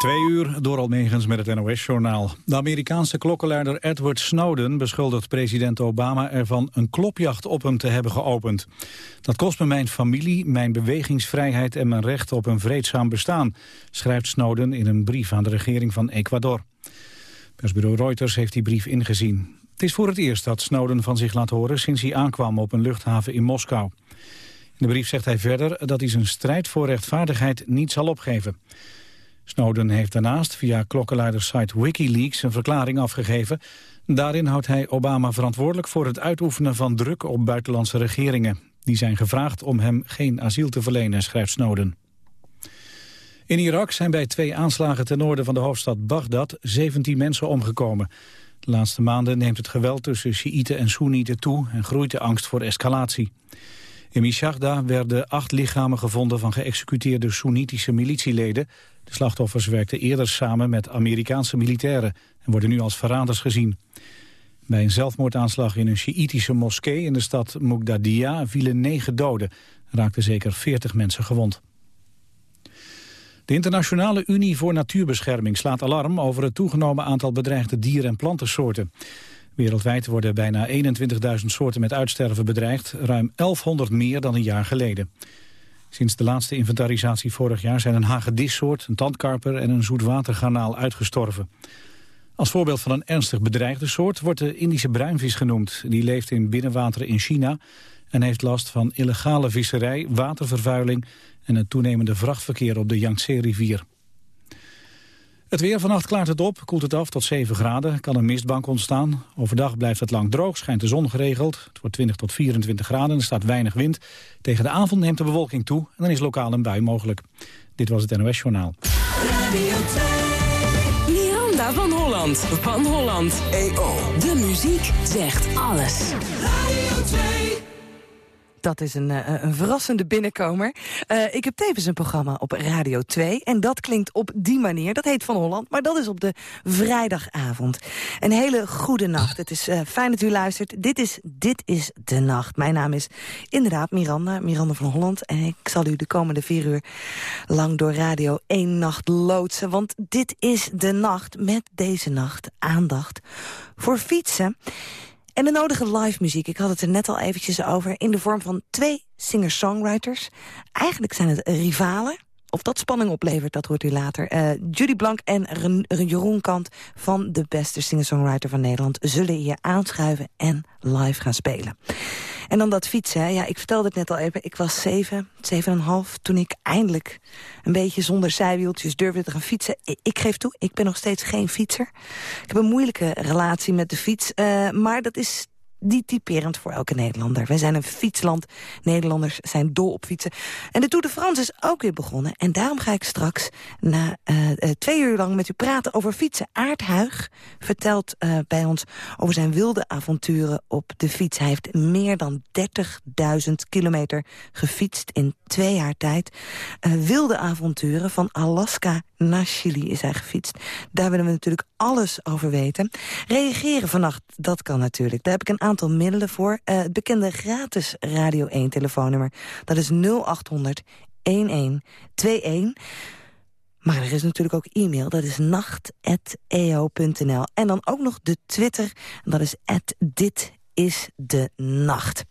Twee uur door Almegens met het NOS-journaal. De Amerikaanse klokkenluider Edward Snowden beschuldigt president Obama ervan een klopjacht op hem te hebben geopend. Dat kost me mijn familie, mijn bewegingsvrijheid en mijn recht op een vreedzaam bestaan, schrijft Snowden in een brief aan de regering van Ecuador. Persbureau Reuters heeft die brief ingezien. Het is voor het eerst dat Snowden van zich laat horen sinds hij aankwam op een luchthaven in Moskou. In de brief zegt hij verder dat hij zijn strijd voor rechtvaardigheid niet zal opgeven. Snowden heeft daarnaast via klokkenluidersite Wikileaks een verklaring afgegeven. Daarin houdt hij Obama verantwoordelijk voor het uitoefenen van druk op buitenlandse regeringen. Die zijn gevraagd om hem geen asiel te verlenen, schrijft Snowden. In Irak zijn bij twee aanslagen ten noorden van de hoofdstad Bagdad 17 mensen omgekomen. De laatste maanden neemt het geweld tussen Sjiïten en Soenieten toe en groeit de angst voor escalatie. In Mishagda werden acht lichamen gevonden van geëxecuteerde Soenitische militieleden. De slachtoffers werkten eerder samen met Amerikaanse militairen en worden nu als verraders gezien. Bij een zelfmoordaanslag in een Sjiïtische moskee in de stad Mugdadia vielen negen doden. en raakten zeker veertig mensen gewond. De Internationale Unie voor Natuurbescherming slaat alarm over het toegenomen aantal bedreigde dier- en plantensoorten. Wereldwijd worden bijna 21.000 soorten met uitsterven bedreigd, ruim 1100 meer dan een jaar geleden. Sinds de laatste inventarisatie vorig jaar zijn een hagedissoort, een tandkarper en een zoetwatergarnaal uitgestorven. Als voorbeeld van een ernstig bedreigde soort wordt de Indische bruinvis genoemd. Die leeft in binnenwateren in China en heeft last van illegale visserij, watervervuiling en het toenemende vrachtverkeer op de Yangtze-rivier. Het weer vannacht klaart het op, koelt het af tot 7 graden, kan een mistbank ontstaan. Overdag blijft het lang droog, schijnt de zon geregeld. Het wordt 20 tot 24 graden, er staat weinig wind. Tegen de avond neemt de bewolking toe en dan is lokaal een bui mogelijk. Dit was het NOS Journaal. Miranda van Holland, van Holland. EO. De muziek zegt alles. Radio 2. Dat is een, uh, een verrassende binnenkomer. Uh, ik heb tevens een programma op Radio 2. En dat klinkt op die manier. Dat heet Van Holland. Maar dat is op de vrijdagavond. Een hele goede nacht. Het is uh, fijn dat u luistert. Dit is Dit is de Nacht. Mijn naam is inderdaad Miranda. Miranda van Holland. En ik zal u de komende vier uur lang door Radio 1 Nacht loodsen. Want dit is de nacht met deze nacht aandacht voor fietsen. En de nodige live muziek, ik had het er net al eventjes over... in de vorm van twee singer-songwriters. Eigenlijk zijn het rivalen. Of dat spanning oplevert, dat hoort u later. Uh, Judy Blank en Jeroen Kant van de beste singer-songwriter van Nederland... zullen hier aanschuiven en live gaan spelen. En dan dat fietsen. Ja, ik vertelde het net al even. Ik was zeven, zeven en een half toen ik eindelijk een beetje zonder zijwieltjes durfde te gaan fietsen. Ik, geef toe, ik ben nog steeds geen fietser. Ik heb een moeilijke relatie met de fiets. Uh, maar dat is die typerend voor elke Nederlander. Wij zijn een fietsland. Nederlanders zijn dol op fietsen. En de Tour de France is ook weer begonnen. En daarom ga ik straks na uh, twee uur lang met u praten over fietsen. Aart Huig vertelt uh, bij ons over zijn wilde avonturen op de fiets. Hij heeft meer dan 30.000 kilometer gefietst in twee jaar tijd. wilde avonturen van Alaska naar Chili is hij gefietst. Daar willen we natuurlijk alles over weten. Reageren vannacht, dat kan natuurlijk. Daar heb ik een aantal middelen voor. Uh, het bekende gratis Radio 1 telefoonnummer. Dat is 0800 1121. Maar er is natuurlijk ook e-mail. Dat is nacht.eo.nl. En dan ook nog de Twitter. Dat is dit is de nacht.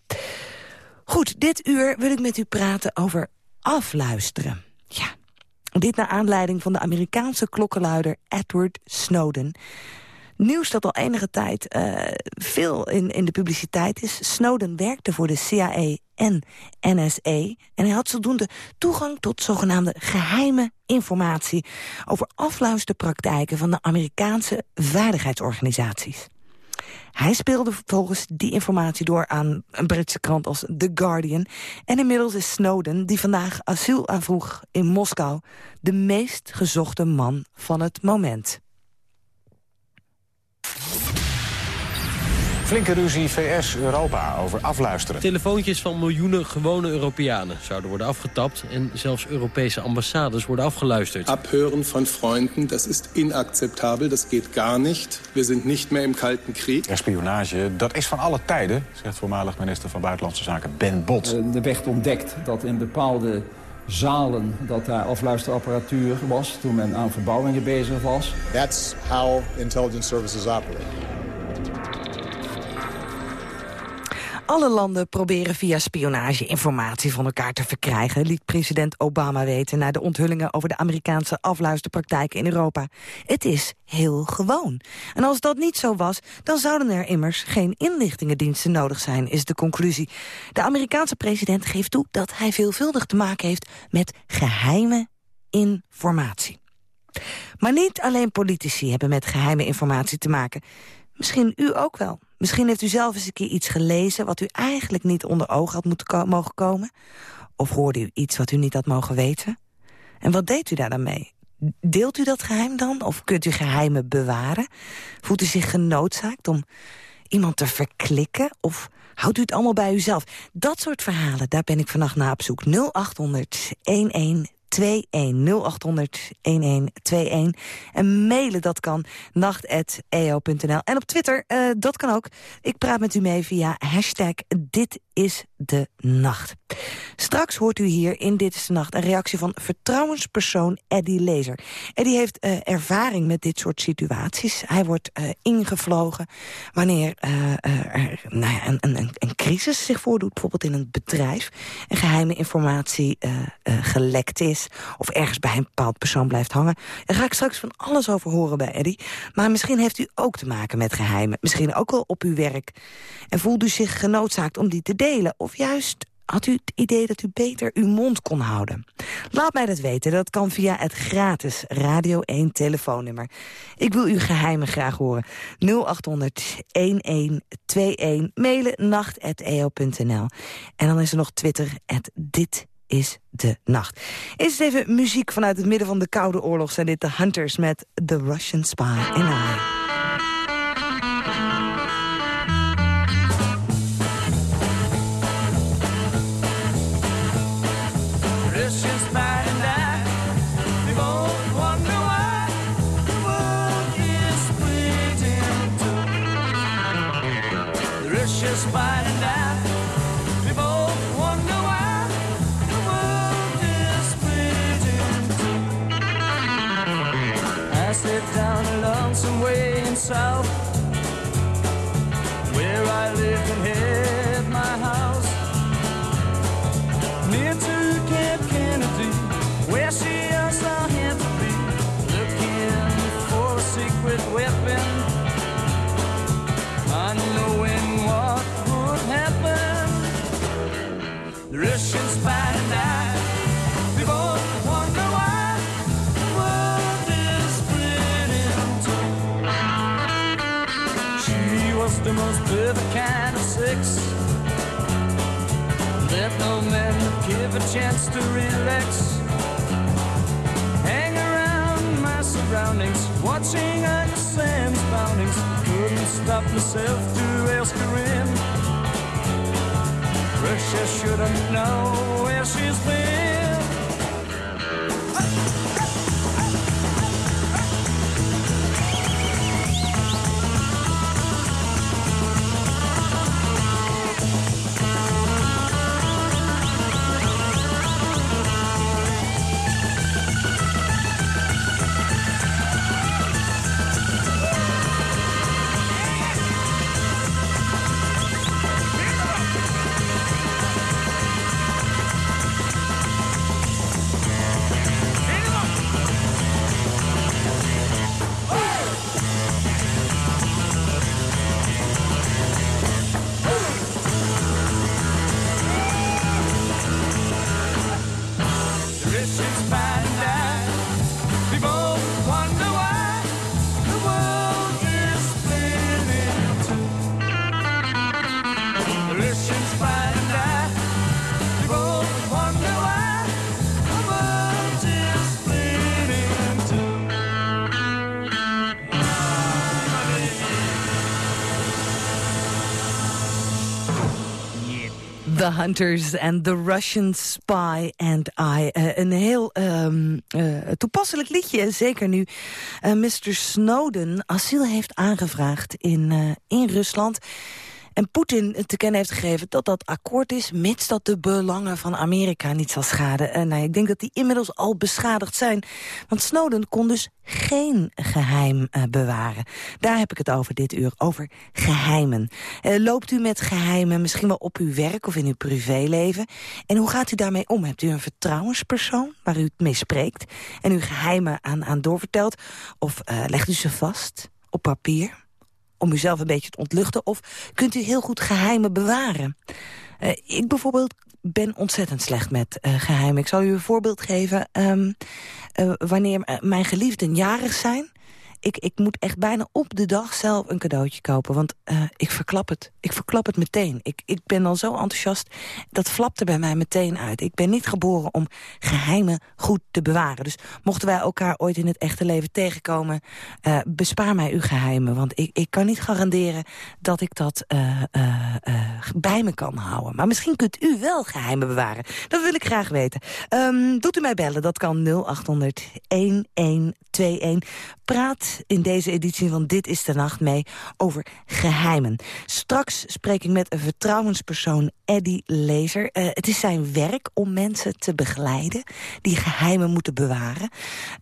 Goed, dit uur wil ik met u praten over afluisteren. Ja, dit naar aanleiding van de Amerikaanse klokkenluider Edward Snowden. Nieuws dat al enige tijd uh, veel in, in de publiciteit is. Snowden werkte voor de CIA en NSA. En hij had zodoende toegang tot zogenaamde geheime informatie... over afluisterpraktijken van de Amerikaanse veiligheidsorganisaties. Hij speelde vervolgens die informatie door aan een Britse krant als The Guardian. En inmiddels is Snowden, die vandaag asiel aanvroeg in Moskou... de meest gezochte man van het moment. Flinke ruzie VS-Europa over afluisteren. Telefoontjes van miljoenen gewone Europeanen zouden worden afgetapt... en zelfs Europese ambassades worden afgeluisterd. Abhören van vrienden, dat is inacceptabel, dat gaat gar niet. We zijn niet meer im Kalten Krieg. Ja, spionage, dat is van alle tijden, zegt voormalig minister van Buitenlandse Zaken Ben Bot. De werd ontdekt dat in bepaalde zalen dat daar afluisterapparatuur was toen men aan verbouwingen bezig was. That's how intelligence services operate. Alle landen proberen via spionage informatie van elkaar te verkrijgen... liet president Obama weten na de onthullingen over de Amerikaanse afluisterpraktijken in Europa. Het is heel gewoon. En als dat niet zo was, dan zouden er immers geen inlichtingendiensten nodig zijn, is de conclusie. De Amerikaanse president geeft toe dat hij veelvuldig te maken heeft met geheime informatie. Maar niet alleen politici hebben met geheime informatie te maken. Misschien u ook wel. Misschien heeft u zelf eens een keer iets gelezen... wat u eigenlijk niet onder ogen had moeten mogen komen. Of hoorde u iets wat u niet had mogen weten. En wat deed u daar dan mee? Deelt u dat geheim dan? Of kunt u geheimen bewaren? Voelt u zich genoodzaakt om iemand te verklikken? Of houdt u het allemaal bij uzelf? Dat soort verhalen, daar ben ik vannacht naar op zoek. 0800 11 0800 1121. En mailen dat kan nacht.eo.nl. En op Twitter, uh, dat kan ook. Ik praat met u mee via hashtag dit is de nacht. Straks hoort u hier in Dit is de Nacht een reactie van vertrouwenspersoon Eddie Lezer. Eddie heeft uh, ervaring met dit soort situaties. Hij wordt uh, ingevlogen wanneer uh, er nou ja, een, een, een, crisis zich voordoet, bijvoorbeeld in een bedrijf, en geheime informatie gelekt is, of ergens bij een bepaald persoon blijft hangen. Daar ga ik straks van alles over horen bij Eddie. Maar misschien heeft u ook te maken met geheimen. Misschien ook wel op uw werk. En voelt u zich genoodzaakt om die te delen, of juist had u het idee dat u beter uw mond kon houden? Laat mij dat weten. Dat kan via het gratis Radio 1 telefoonnummer. Ik wil uw geheimen graag horen. 0800-1121. Mailen nacht.eo.nl. En dan is er nog Twitter. dit is de nacht. Het even muziek vanuit het midden van de Koude Oorlog. Zijn dit de Hunters met The Russian Spy I slipped down a lonesome way in South, where I lived and hid my house. Give a chance to relax. Hang around my surroundings, watching Uncle Sam's boundings. Couldn't stop myself to ask her in. Russia shouldn't know where she's been. Hunters and The Russian Spy and I. Uh, een heel um, uh, toepasselijk liedje, zeker nu uh, Mr. Snowden asiel heeft aangevraagd in, in Rusland. En Poetin te kennen heeft gegeven dat dat akkoord is... mits dat de belangen van Amerika niet zal schaden. En nou, ik denk dat die inmiddels al beschadigd zijn. Want Snowden kon dus geen geheim uh, bewaren. Daar heb ik het over dit uur, over geheimen. Uh, loopt u met geheimen misschien wel op uw werk of in uw privéleven? En hoe gaat u daarmee om? Hebt u een vertrouwenspersoon waar u het mee spreekt... en uw geheimen aan, aan doorvertelt? Of legt u ze vast op papier? Om uzelf een beetje te ontluchten? Of kunt u heel goed geheimen bewaren? Uh, ik bijvoorbeeld ben ontzettend slecht met uh, geheimen. Ik zal u een voorbeeld geven. Um, uh, wanneer mijn geliefden jarig zijn ik, ik moet echt bijna op de dag zelf een cadeautje kopen. Want uh, ik verklap het. Ik verklap het meteen. Ik, ik ben dan zo enthousiast. Dat flapt er bij mij meteen uit. Ik ben niet geboren om geheimen goed te bewaren. Dus mochten wij elkaar ooit in het echte leven tegenkomen... Uh, bespaar mij uw geheimen. Want ik, ik kan niet garanderen dat ik dat uh, bij me kan houden. Maar misschien kunt u wel geheimen bewaren. Dat wil ik graag weten. Um, doet u mij bellen. Dat kan 0800 1121. Praat in deze editie van Dit is de Nacht mee over geheimen. Straks spreek ik met een vertrouwenspersoon, Eddie Lezer. Uh, het is zijn werk om mensen te begeleiden die geheimen moeten bewaren.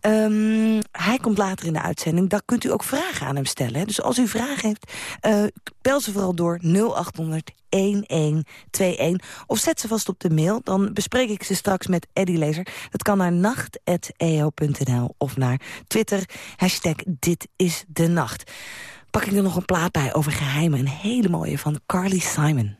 Um, hij komt later in de uitzending. Daar kunt u ook vragen aan hem stellen. Dus als u vragen heeft, uh, bel ze vooral door 0800 1121. Of zet ze vast op de mail, dan bespreek ik ze straks met Eddie Lezer. Dat kan naar nacht.eo.nl of naar Twitter. Hashtag dit is de nacht. Pak ik er nog een plaat bij over geheimen. Een hele mooie van Carly Simon.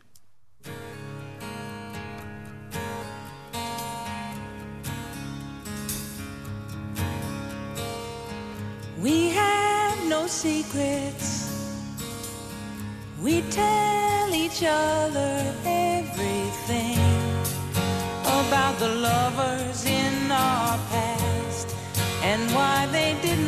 We have no secrets We tell each other everything about the lovers in our past and why they didn't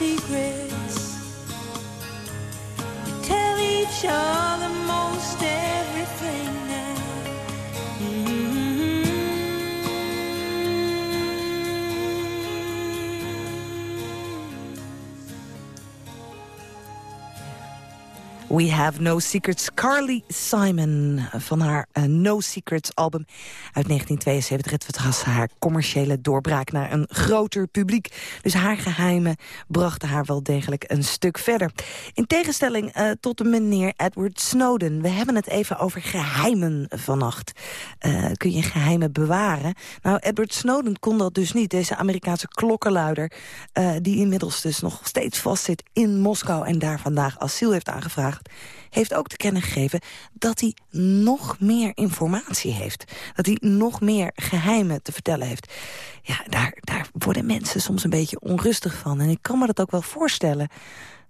secrets. We tell each other We Have No Secrets. Carly Simon van haar eh, No Secrets album uit 1972. Het was haar commerciële doorbraak naar een groter publiek. Dus haar geheimen brachten haar wel degelijk een stuk verder. In tegenstelling eh, tot de meneer Edward Snowden. We hebben het even over geheimen vannacht. Eh, kun je geheimen bewaren? Nou, Edward Snowden kon dat dus niet. Deze Amerikaanse klokkenluider... die inmiddels dus nog steeds vastzit in Moskou... en daar vandaag asiel heeft aangevraagd heeft ook te kennen gegeven dat hij nog meer informatie heeft. Dat hij nog meer geheimen te vertellen heeft. Ja, daar, daar worden mensen soms een beetje onrustig van. En ik kan me dat ook wel voorstellen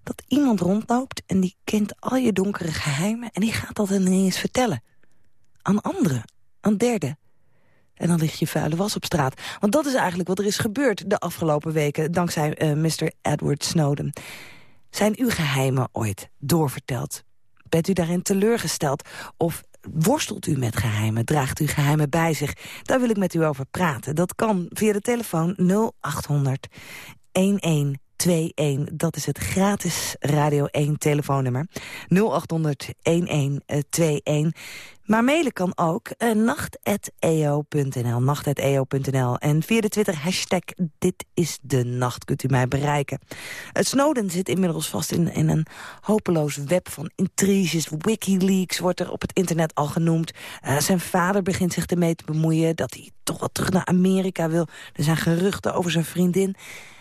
dat iemand rondloopt... en die kent al je donkere geheimen... en die gaat dat ineens vertellen. Aan anderen, aan derden. En dan ligt je vuile was op straat. Want dat is eigenlijk wat er is gebeurd de afgelopen weken... dankzij eh, Mr. Edward Snowden. Zijn uw geheimen ooit doorverteld? Bent u daarin teleurgesteld? Of worstelt u met geheimen? Draagt u geheimen bij zich? Daar wil ik met u over praten. Dat kan via de telefoon 0800 1121. Dat is het gratis Radio 1 telefoonnummer. 0800 1121. Maar mailen kan ook uh, nacht.eo.nl. Nacht.eo.nl. En via de Twitter hashtag dit is de nacht kunt u mij bereiken. Het Snowden zit inmiddels vast in, in een hopeloos web van intriges. Wikileaks wordt er op het internet al genoemd. Uh, zijn vader begint zich ermee te bemoeien dat hij toch wat terug naar Amerika wil. Er zijn geruchten over zijn vriendin.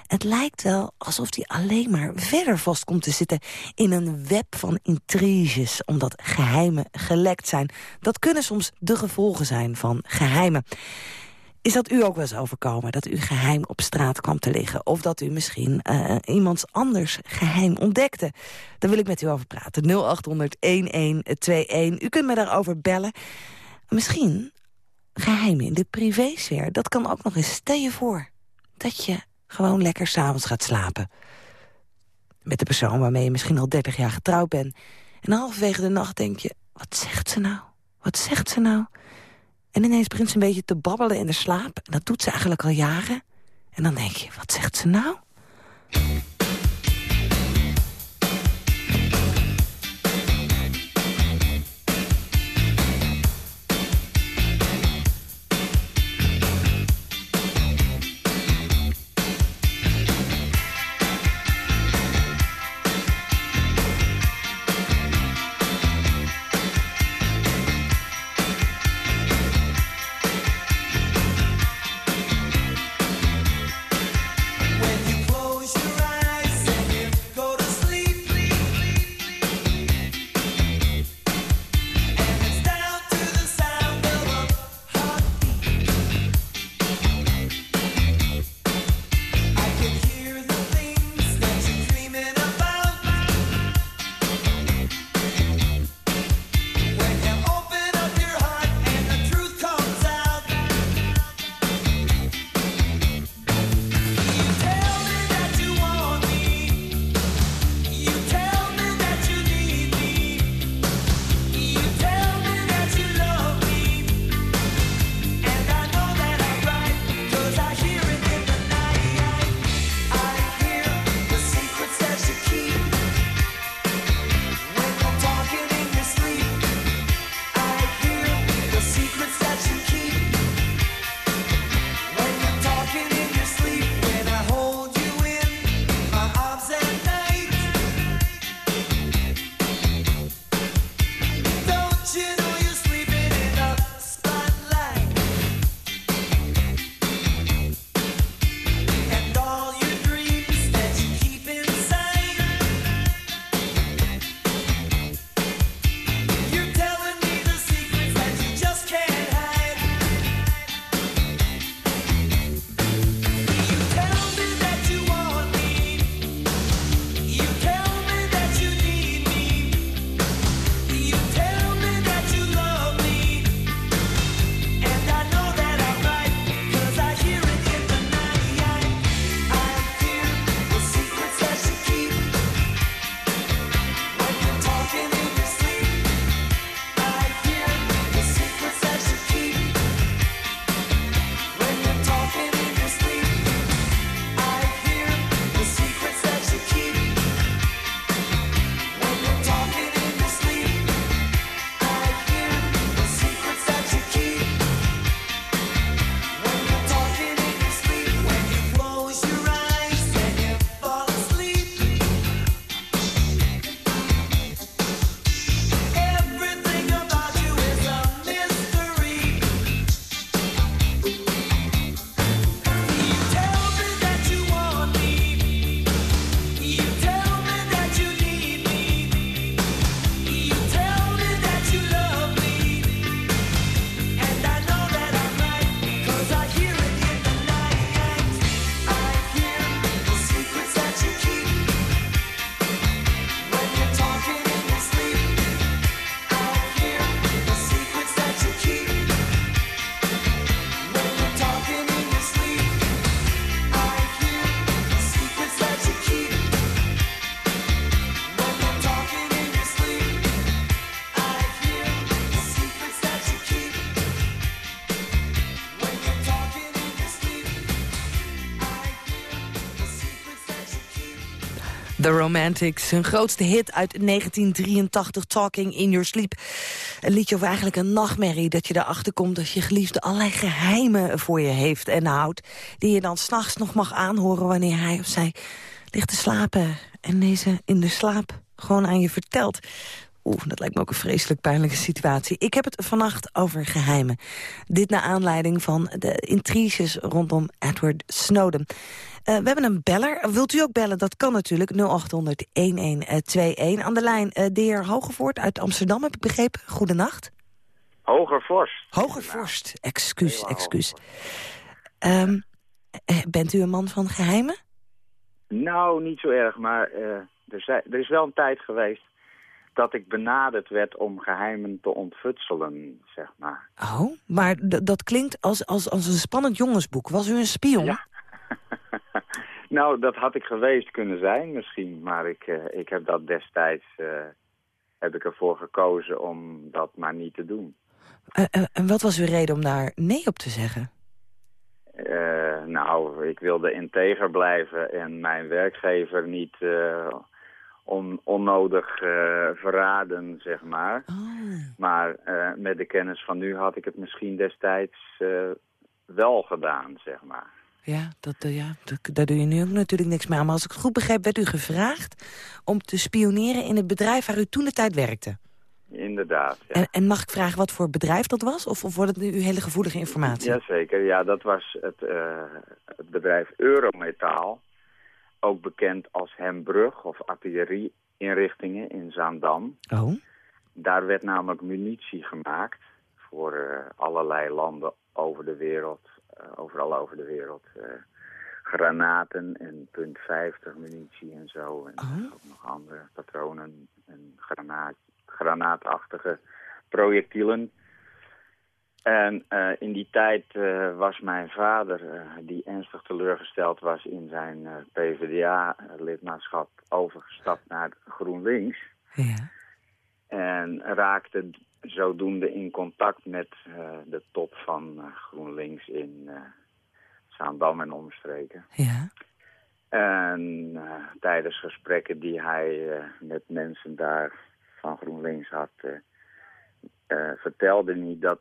Het lijkt wel alsof hij alleen maar verder vast komt te zitten... in een web van intriges, omdat geheimen gelekt zijn. Dat kunnen soms de gevolgen zijn van geheimen. Is dat u ook wel eens overkomen, dat u geheim op straat kwam te liggen? Of dat u misschien uh, iemands anders geheim ontdekte? Daar wil ik met u over praten. 0800-1121. U kunt me daarover bellen. Misschien geheimen in de privésfeer. Dat kan ook nog eens. Stel je voor dat je gewoon lekker s'avonds gaat slapen. Met de persoon waarmee je misschien al 30 jaar getrouwd bent. En halverwege de nacht denk je, wat zegt ze nou? Wat zegt ze nou? En ineens begint ze een beetje te babbelen in de slaap. En dat doet ze eigenlijk al jaren. En dan denk je, wat zegt ze nou? Romantics, hun grootste hit uit 1983, Talking in Your Sleep. Een liedje over eigenlijk een nachtmerrie, dat je erachter komt... dat je geliefde allerlei geheimen voor je heeft en houdt... die je dan s'nachts nog mag aanhoren wanneer hij of zij ligt te slapen... en deze in de slaap gewoon aan je vertelt. Oeh, dat lijkt me ook een vreselijk pijnlijke situatie. Ik heb het vannacht over geheimen. Dit naar aanleiding van de intriges rondom Edward Snowden. Eh, we hebben een beller. Wilt u ook bellen? Dat kan natuurlijk. 0800-1121. Aan de lijn uh, de heer Hogevoort uit Amsterdam, heb ik begrepen. Goedenacht. Hogervorst. Hogervorst. Excuus, excuus. Um, bent u een man van geheimen? Nou, niet zo erg, maar uh, er, zijn, er is wel een tijd geweest dat ik benaderd werd om geheimen te ontfutselen, zeg maar. Oh, maar dat klinkt als, als, als een spannend jongensboek. Was u een spion? Ja. nou, dat had ik geweest kunnen zijn misschien, maar ik, uh, ik heb dat destijds uh, heb ik ervoor gekozen om dat maar niet te doen. Uh, en wat was uw reden om daar nee op te zeggen? nou, ik wilde integer blijven en mijn werkgever niet on, onnodig uh, verraden, zeg maar. Oh. Maar uh, met de kennis van nu had ik het misschien destijds uh, wel gedaan, zeg maar. Ja, dat, ja dat, daar doe je nu ook natuurlijk niks mee aan. Maar als ik het goed begrijp, werd u gevraagd om te spioneren in het bedrijf waar u toen de tijd werkte. Inderdaad, ja. en, en, mag ik vragen wat voor bedrijf dat was? Of, of wordt het nu uw hele gevoelige informatie? Jazeker, ja, dat was het, het bedrijf Eurometaal ook bekend als Hembrug of artillerieinrichtingen in Zaandam. Oh. Daar werd namelijk munitie gemaakt voor uh, allerlei landen over de wereld, uh, overal over de wereld. Uh, granaten en punt 50 munitie en zo. En oh. ook nog andere patronen en granaat, granaatachtige projectielen. En uh, in die tijd uh, was mijn vader, uh, die ernstig teleurgesteld was in zijn PvdA-lidmaatschap, overgestapt naar GroenLinks. Ja. En raakte zodoende in contact met de top van GroenLinks in Zaandam en omstreken. Ja. En tijdens gesprekken die hij met mensen daar van GroenLinks had vertelde niet dat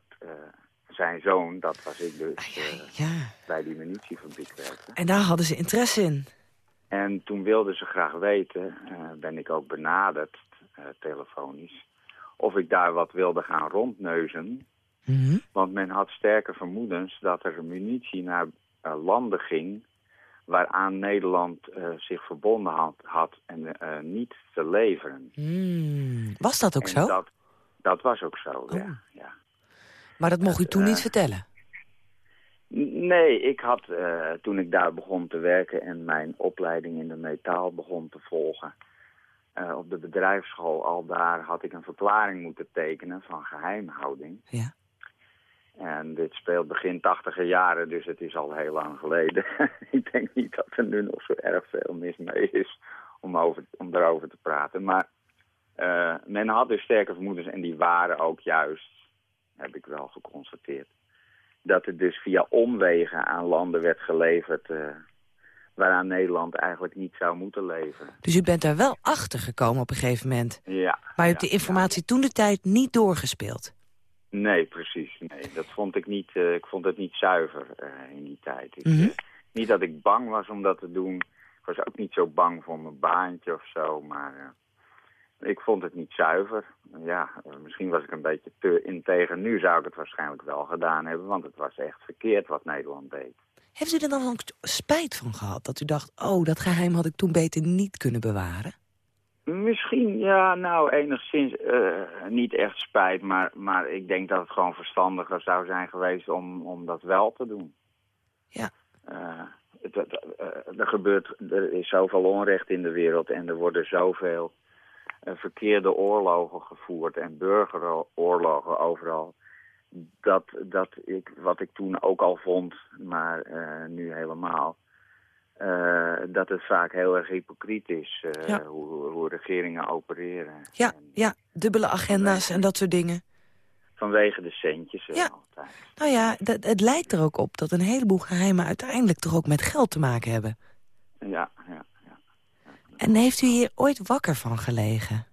zijn zoon, dat was ik dus, ja. bij die munitiefabriek werkte. En daar hadden ze interesse in? En toen wilden ze graag weten, ben ik ook benaderd, telefonisch, of ik daar wat wilde gaan rondneuzen. Mm -hmm. Want men had sterke vermoedens dat er munitie naar landen ging waaraan Nederland zich verbonden had, had en niet te leveren. Mm. Was dat ook en zo? Dat, dat was ook zo, oh. ja, ja. Maar dat mocht u toen niet vertellen? Nee, ik had uh, toen ik daar begon te werken en mijn opleiding in de metaal begon te volgen... Uh, op de bedrijfsschool al daar had ik een verklaring moeten tekenen van geheimhouding. Ja. En dit speelt begin tachtiger jaren, dus het is al heel lang geleden. ik denk niet dat er nu nog zo erg veel mis mee is om, over, om daarover te praten. Maar uh, men had dus sterke vermoedens en die waren ook juist, heb ik wel geconstateerd, dat het dus via omwegen aan landen werd geleverd uh, waaraan Nederland eigenlijk niet zou moeten leveren. Dus u bent daar wel achter gekomen op een gegeven moment? Ja. Maar u hebt ja, de informatie ja. toen de tijd niet doorgespeeld? Nee, precies. Nee, dat vond ik niet, uh, ik vond het niet zuiver in die tijd. Ik, mm -hmm. niet dat ik bang was om dat te doen. Ik was ook niet zo bang voor mijn baantje of zo, maar... Ik vond het niet zuiver. Ja, misschien was ik een beetje te integer. Nu zou ik het waarschijnlijk wel gedaan hebben, want het was echt verkeerd wat Nederland deed. Heeft u er dan ook spijt van gehad? Dat u dacht, oh, dat geheim had ik toen beter niet kunnen bewaren? Misschien, ja, nou, enigszins uh, niet echt spijt. Maar, maar ik denk dat het gewoon verstandiger zou zijn geweest om, om dat wel te doen. Ja. Uh, het, het, uh, er gebeurt, er is zoveel onrecht in de wereld en er worden zoveel verkeerde oorlogen gevoerd en burgeroorlogen overal. Dat, dat ik, wat ik toen ook al vond, maar uh, nu helemaal, uh, dat het vaak heel erg hypocriet is ja. hoe, hoe, regeringen opereren. Ja, en, ja, dubbele agenda's en dat soort dingen. Vanwege de centjes ja. altijd. Nou ja, het lijkt er ook op dat een heleboel geheimen uiteindelijk toch ook met geld te maken hebben. Ja. En heeft u hier ooit wakker van gelegen?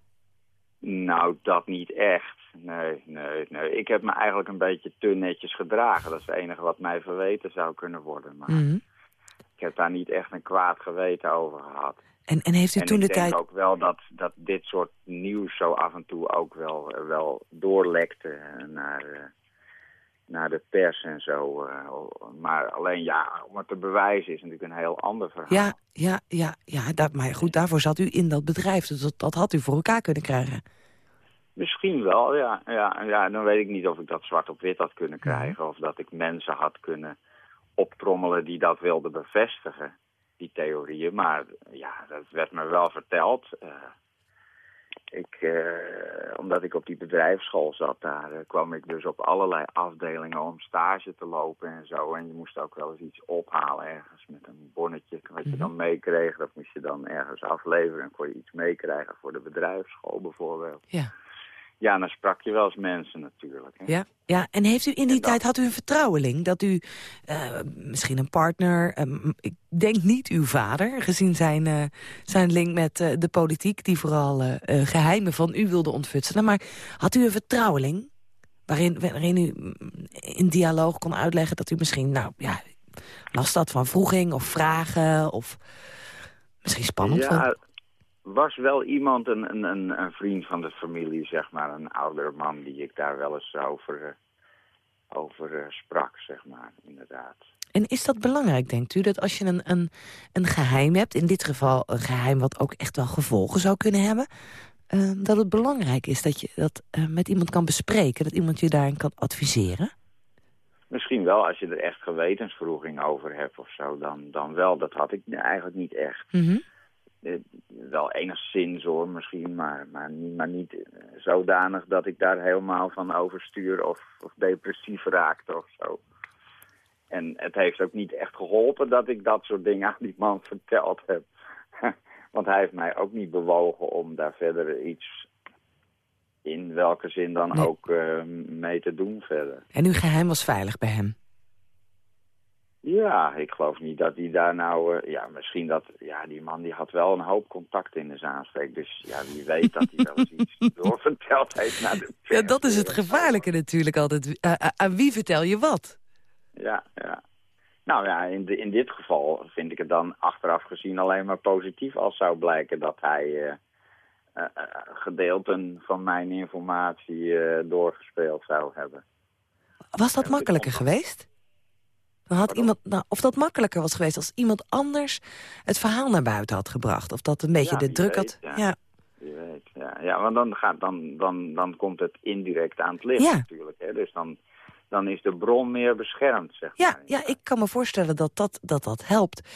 Nou, dat niet echt. Nee, nee, nee. Ik heb me eigenlijk een beetje te netjes gedragen. Dat is het enige wat mij verweten zou kunnen worden. Maar Mhm. ik heb daar niet echt een kwaad geweten over gehad. En, en heeft u en toen ik de denk tijd... ook wel dat, dat dit soort nieuws zo af en toe ook wel, wel doorlekte naar, eh, naar de pers en zo. eh. maar alleen ja, om het te bewijzen is natuurlijk een heel ander verhaal. Ja, ja, ja, ja dat, maar goed, daarvoor zat u in dat bedrijf. Dus dat, dat had u voor elkaar kunnen krijgen. Misschien wel, ja. ja. Ja, dan weet ik niet of ik dat zwart op wit had kunnen krijgen. Of dat ik mensen had kunnen optrommelen die dat wilden bevestigen, die theorieën. Maar ja, dat werd me wel verteld. Eh, ik, eh, omdat ik op die bedrijfsschool zat, daar eh, kwam ik dus op allerlei afdelingen om stage te lopen en zo. En je moest ook wel eens iets ophalen ergens met een bonnetje wat je dan meekreeg. Dat moest je dan ergens afleveren en kon je iets meekrijgen voor de bedrijfsschool bijvoorbeeld. Ja. Ja, dan sprak je wel eens mensen natuurlijk. Hè? Ja, ja. en heeft u in die tijd, had u een vertrouweling? Dat u, eh, misschien een partner, eh, ik denk niet uw vader... gezien zijn, eh, zijn link met eh, de politiek... die vooral eh, eh, geheimen van u wilde ontfutselen. Maar had u een vertrouweling? Waarin, waarin u mm, in dialoog kon uitleggen dat u misschien... nou ja, last had van vroeging of vragen of misschien spannend ja, vond? Was wel iemand, een, een, een, een vriend van de familie, zeg maar, een oudere man die ik daar wel eens over, eh, over eh, sprak, zeg maar, inderdaad. En is dat belangrijk, denkt u? Dat als je een, een, een geheim hebt, in dit geval een geheim wat ook echt wel gevolgen zou kunnen hebben... eh, dat het belangrijk is dat je dat met iemand kan bespreken, dat iemand je daarin kan adviseren? Misschien wel, als je er echt gewetensvroeging over hebt of zo, dan, dan wel. Dat had ik eigenlijk niet echt. Eh, wel enigszins hoor, misschien, maar, maar, niet, maar niet eh, zodanig dat ik daar helemaal van overstuur of, of depressief raakte of zo. En het heeft ook niet echt geholpen dat ik dat soort dingen aan die man verteld heb. Want hij heeft mij ook niet bewogen om daar verder iets, in welke zin dan Nee. ook, eh, mee te doen verder. En uw geheim was veilig bij hem? Ja, ik geloof niet dat hij daar nou... eh, ja, misschien dat... Ja, die man die had wel een hoop contact in de Zaanstreek. Dus ja, wie weet dat hij wel eens iets doorverteld heeft naar de Ja, dat is het gevaarlijke natuurlijk altijd. Eh, eh, aan wie vertel je wat? Ja, ja. Nou ja, in, de, in dit geval vind ik het dan achteraf gezien alleen maar positief als zou blijken dat hij gedeelten van mijn informatie doorgespeeld zou hebben. Was dat makkelijker geweest? Dan had iemand, nou, of dat makkelijker was geweest als iemand anders het verhaal naar buiten had gebracht. Of dat een beetje Ja, de druk weet, had. ja. Weet, ja. Ja, want dan, gaat, dan, dan, dan komt het indirect aan het licht Ja. natuurlijk. Hè? Dus dan, dan is de bron meer beschermd, zeg Ja, ja, ik kan me voorstellen dat dat, dat, dat helpt.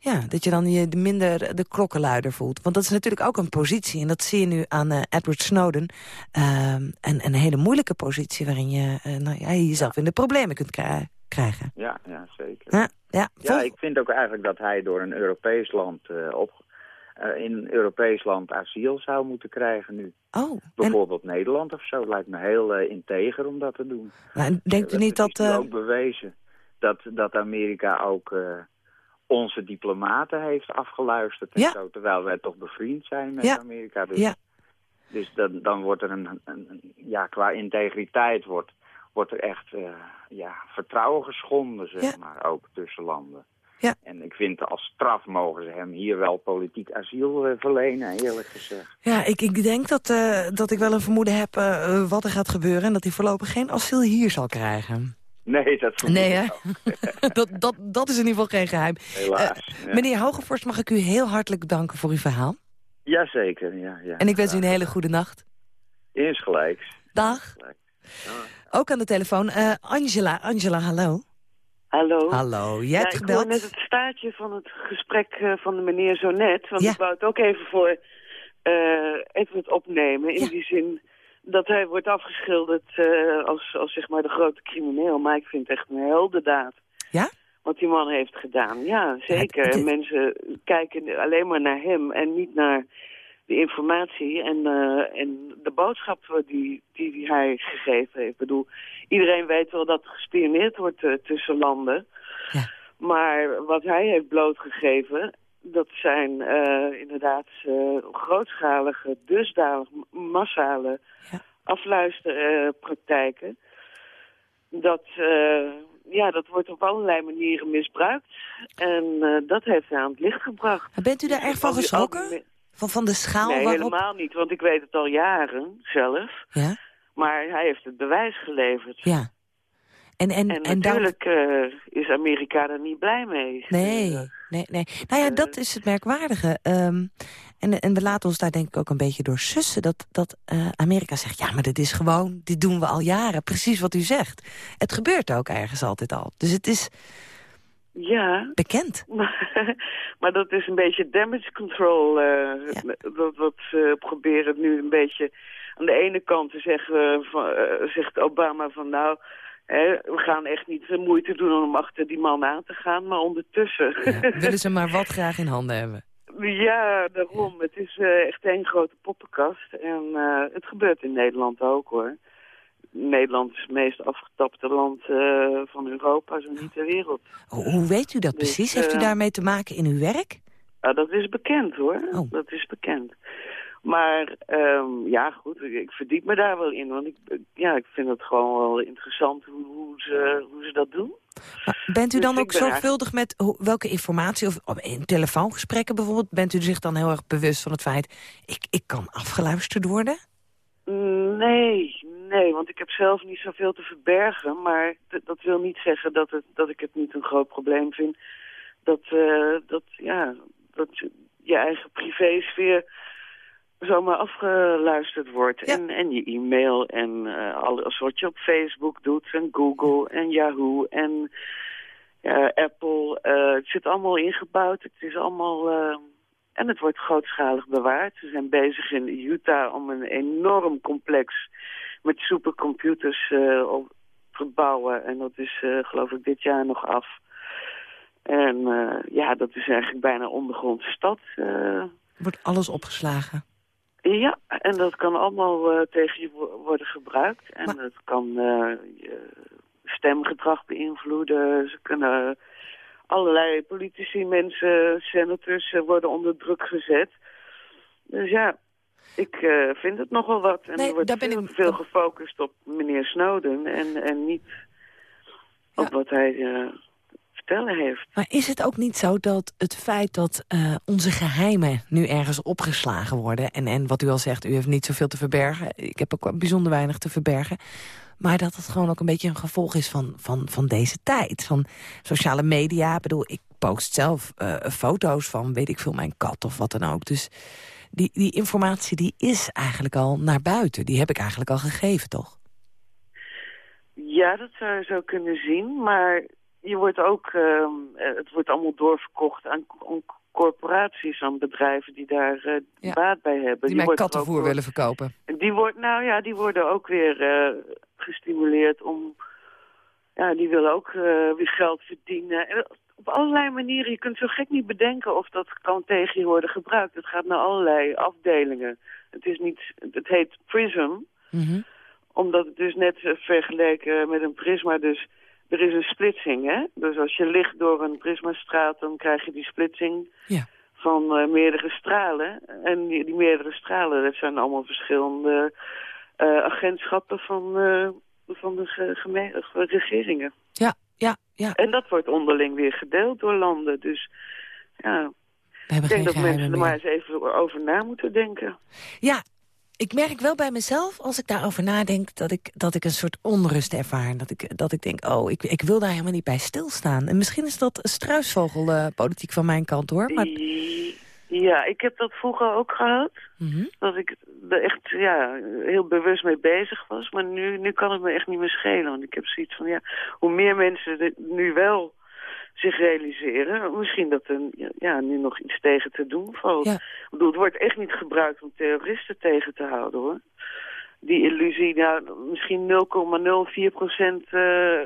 Ja, dat je dan je minder de klokkenluider voelt. Want dat is natuurlijk ook een positie. En dat zie je nu aan eh, Edward Snowden. Ehm, en een hele moeilijke positie waarin je eh, nou, ja, jezelf in de problemen kunt krij- krijgen. Ja, ja zeker. Ja, ja, Ja, ik vind ook eigenlijk dat hij door een Europees land eh, op, eh, in een Europees land asiel zou moeten krijgen nu. Oh, en, Bijvoorbeeld Nederland of zo. Lijkt me heel eh, integer om dat te doen. en denkt u niet dat... Het is ook bewezen dat, dat Amerika ook onze diplomaten heeft afgeluisterd en Ja. zo. Terwijl wij toch bevriend zijn met Ja. Amerika. Dus, Ja. dus dan, dan wordt er een, een, een- ja, qua integriteit wordt, wordt er echt eh, ja, vertrouwen geschonden, zeg Ja. maar, ook tussen landen. Ja. En ik vind als straf mogen ze hem hier wel politiek asiel eh, verlenen, eerlijk gezegd. Ja, ik, ik denk dat, eh, dat ik wel een vermoeden heb wat er gaat gebeuren... en dat hij voorlopig geen asiel hier zal krijgen. Nee, dat vermoed Nee, hè? dat, dat, dat is in ieder geval geen geheim. Helaas. Ja. Meneer Hogevorst, mag ik u heel hartelijk danken voor uw verhaal. Jazeker, ja, ja. En ik wens u een hele goede nacht. Insgelijks. Dag. Ook aan de telefoon. eh, Angela, Angela, hallo. Hallo. Hallo, jij ja, hebt ik gebeld. hoor net het staartje van het gesprek eh, van de meneer zo net. Want Ja. ik wou het ook even voor eh Edward opnemen. In die zin dat hij wordt afgeschilderd eh, als, als zeg maar de grote crimineel. Maar ik vind het echt een heldendaad. Ja? Wat die man heeft gedaan. Ja, zeker. het mensen kijken alleen maar naar hem en niet naar de informatie en, eh, en de boodschap die, die, die hij gegeven heeft. Ik bedoel, iedereen weet wel dat er gespioneerd wordt eh, tussen landen. Maar wat hij heeft blootgegeven dat zijn eh, inderdaad grootschalige, dusdanig massale afluisterpraktijken. dat, ja, dat wordt op allerlei manieren misbruikt. En dat heeft hij aan het licht gebracht. Bent u daar Dus erg van geschrokken? Van, van de schaal Nee, waarop... helemaal niet, want ik weet het al jaren zelf. Ja? Maar hij heeft het bewijs geleverd. Ja. En, en, En, natuurlijk eh, is Amerika er niet blij mee. Nee, nee, nee. Nou ja, dat is het merkwaardige. Ehm, en, en we laten ons daar denk ik ook een beetje door sussen. Dat, dat eh, Amerika zegt, ja, maar dit is gewoon, dit doen we al jaren. Precies wat u zegt. Het gebeurt ook ergens altijd al. Dus het is Ja. bekend. Maar, maar dat is een beetje damage control. eh, dat, wat ze proberen nu een beetje... Aan de ene kant te zeggen, van, eh, zegt Obama van nou... Hè, we gaan echt niet de moeite doen om achter die man aan te gaan. Maar ondertussen... Willen ze maar wat graag in handen hebben. Ja, daarom. Het is eh, echt één grote poppenkast. En eh, het gebeurt in Nederland ook, hoor. Nederland is het meest afgetapte land eh, van Europa, zo niet ter wereld. Hoe, hoe weet u dat Dus, precies? Heeft u eh, daarmee te maken in uw werk? Ja, dat is bekend, hoor. Oh. Dat is bekend. Maar ehm, ja, goed, ik, verdiep me daar wel in. Want ik, ja, ik vind het gewoon wel interessant hoe, hoe, ze, hoe ze dat doen. Bent u Dus dan ook zorgvuldig met welke informatie... of of in telefoongesprekken bijvoorbeeld... bent u zich dan heel erg bewust van het feit... ik, ik kan afgeluisterd worden? Nee, nee, want ik heb zelf niet zoveel te verbergen. Maar dat wil niet zeggen dat, het, dat ik het niet een groot probleem vind. Dat, eh, dat, ja, dat je eigen privésfeer zomaar afgeluisterd wordt. En, en je e-mail en eh, alles wat je op Facebook doet. En Google en Yahoo en Apple. eh, het zit allemaal ingebouwd. Het is allemaal... en het wordt grootschalig bewaard. Ze zijn bezig in Utah om een enorm complex met supercomputers eh, op te bouwen. En dat is eh, geloof ik dit jaar nog af. En eh, ja, dat is eigenlijk bijna ondergrondse stad. Wordt alles opgeslagen? ja, en dat kan allemaal tegen je wo- worden gebruikt. En het kan je stemgedrag beïnvloeden. Ze kunnen allerlei politici, mensen, senators worden onder druk gezet. Dus ja, ik eh, vind het nogal wat. En er wordt veel, veel gefocust op meneer Snowden en, en niet op wat hij eh, vertellen heeft. Maar is het ook niet zo dat het feit dat eh, onze geheimen nu ergens opgeslagen worden... En, en wat u al zegt, u heeft niet zoveel te verbergen. Ik heb ook bijzonder weinig te verbergen. Maar dat het gewoon ook een beetje een gevolg is van, van, van deze tijd. Van sociale media. Ik bedoel, ik post zelf foto's van, weet ik veel, mijn kat of wat dan ook. Dus die, die informatie die is eigenlijk al naar buiten. Die heb ik eigenlijk al gegeven, toch? Ja, dat zou je zo kunnen zien, maar je wordt ook, ehm, eh, het wordt allemaal doorverkocht aan, aan corporaties, aan bedrijven die daar eh, baat bij hebben. Die er ook kattenvoer door- willen verkopen. Die wordt, nou ja, die worden ook weer eh, gestimuleerd om, ja, die willen ook weer geld verdienen. En op allerlei manieren, je kunt zo gek niet bedenken of dat kan tegen je worden gebruikt. Het gaat naar allerlei afdelingen. Het is niet, het heet PRISM, omdat het dus net eh, vergeleken met een prisma, dus er is een splitsing, hè? Dus als je ligt door een prismastraat, dan krijg je die splitsing Ja. van eh, meerdere stralen. En die, die meerdere stralen, dat zijn allemaal verschillende eh, agentschappen van, van de eh, regeringen. Ja, ja. En dat wordt onderling weer gedeeld door landen. Dus ja, ik denk dat mensen er meer. maar eens even over na moeten denken. Ja, ik merk wel bij mezelf, als ik daarover nadenk... dat ik, dat ik een soort onrust ervaar. Dat ik, dat ik denk, oh, ik, ik wil daar helemaal niet bij stilstaan. En misschien is dat struisvogelpolitiek van mijn kant, hoor. Maar, Ja, ik heb dat vroeger ook gehad. Mhm. Dat ik er echt ja, heel bewust mee bezig was. Maar nu, nu kan het me echt niet meer schelen. Want ik heb zoiets van, ja, hoe meer mensen dit nu wel zich realiseren... misschien dat er ja, nu nog iets tegen te doen valt. Ik bedoel, het wordt echt niet gebruikt om terroristen tegen te houden, hoor. Die illusie, nou, misschien 0,04 procent eh,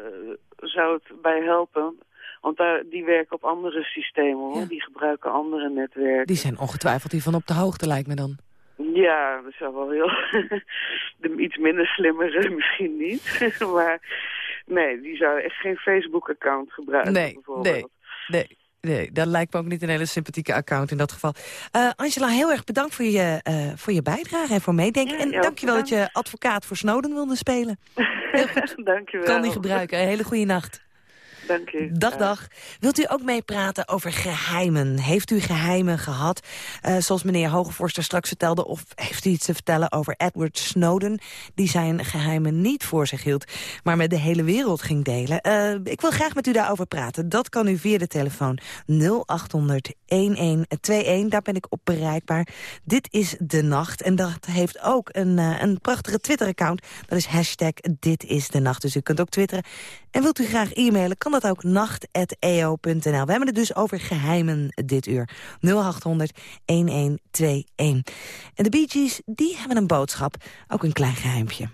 zou het bij helpen... Want daar, die werken op andere systemen, hoor. Die gebruiken andere netwerken. die zijn ongetwijfeld hiervan op de hoogte, lijkt me dan. Ja, dat zou wel heel... de iets minder slimmere misschien niet. maar nee, die zou echt geen Facebook-account gebruiken Nee, bijvoorbeeld. nee, nee. Nee, dat lijkt me ook niet een hele sympathieke account in dat geval. Eh, Angela, heel erg bedankt voor je, eh, voor je bijdrage en voor meedenken. en dankjewel dat je advocaat voor Snowden wilde spelen. Dankjewel. Kan die gebruiken. Een hele goede nacht. Dank u. Dag, dag. Wilt u ook meepraten over geheimen? Heeft u geheimen gehad, eh, zoals meneer Hogevorster straks vertelde... of heeft u iets te vertellen over Edward Snowden... die zijn geheimen niet voor zich hield, maar met de hele wereld ging delen? Eh, ik wil graag met u daarover praten. Dat kan u via de telefoon 0800-1121. Daar ben ik op bereikbaar. Dit is De Nacht. En dat heeft ook een, eh, een prachtige Twitter-account. Dat is hashtag Dit is De Nacht. Dus u kunt ook twitteren. En wilt u graag e-mailen, kan dat ook nacht.eo.nl. We hebben het dus over geheimen dit uur. 0800 1121. En de Bee Gees, die hebben een boodschap. Ook een klein geheimpje.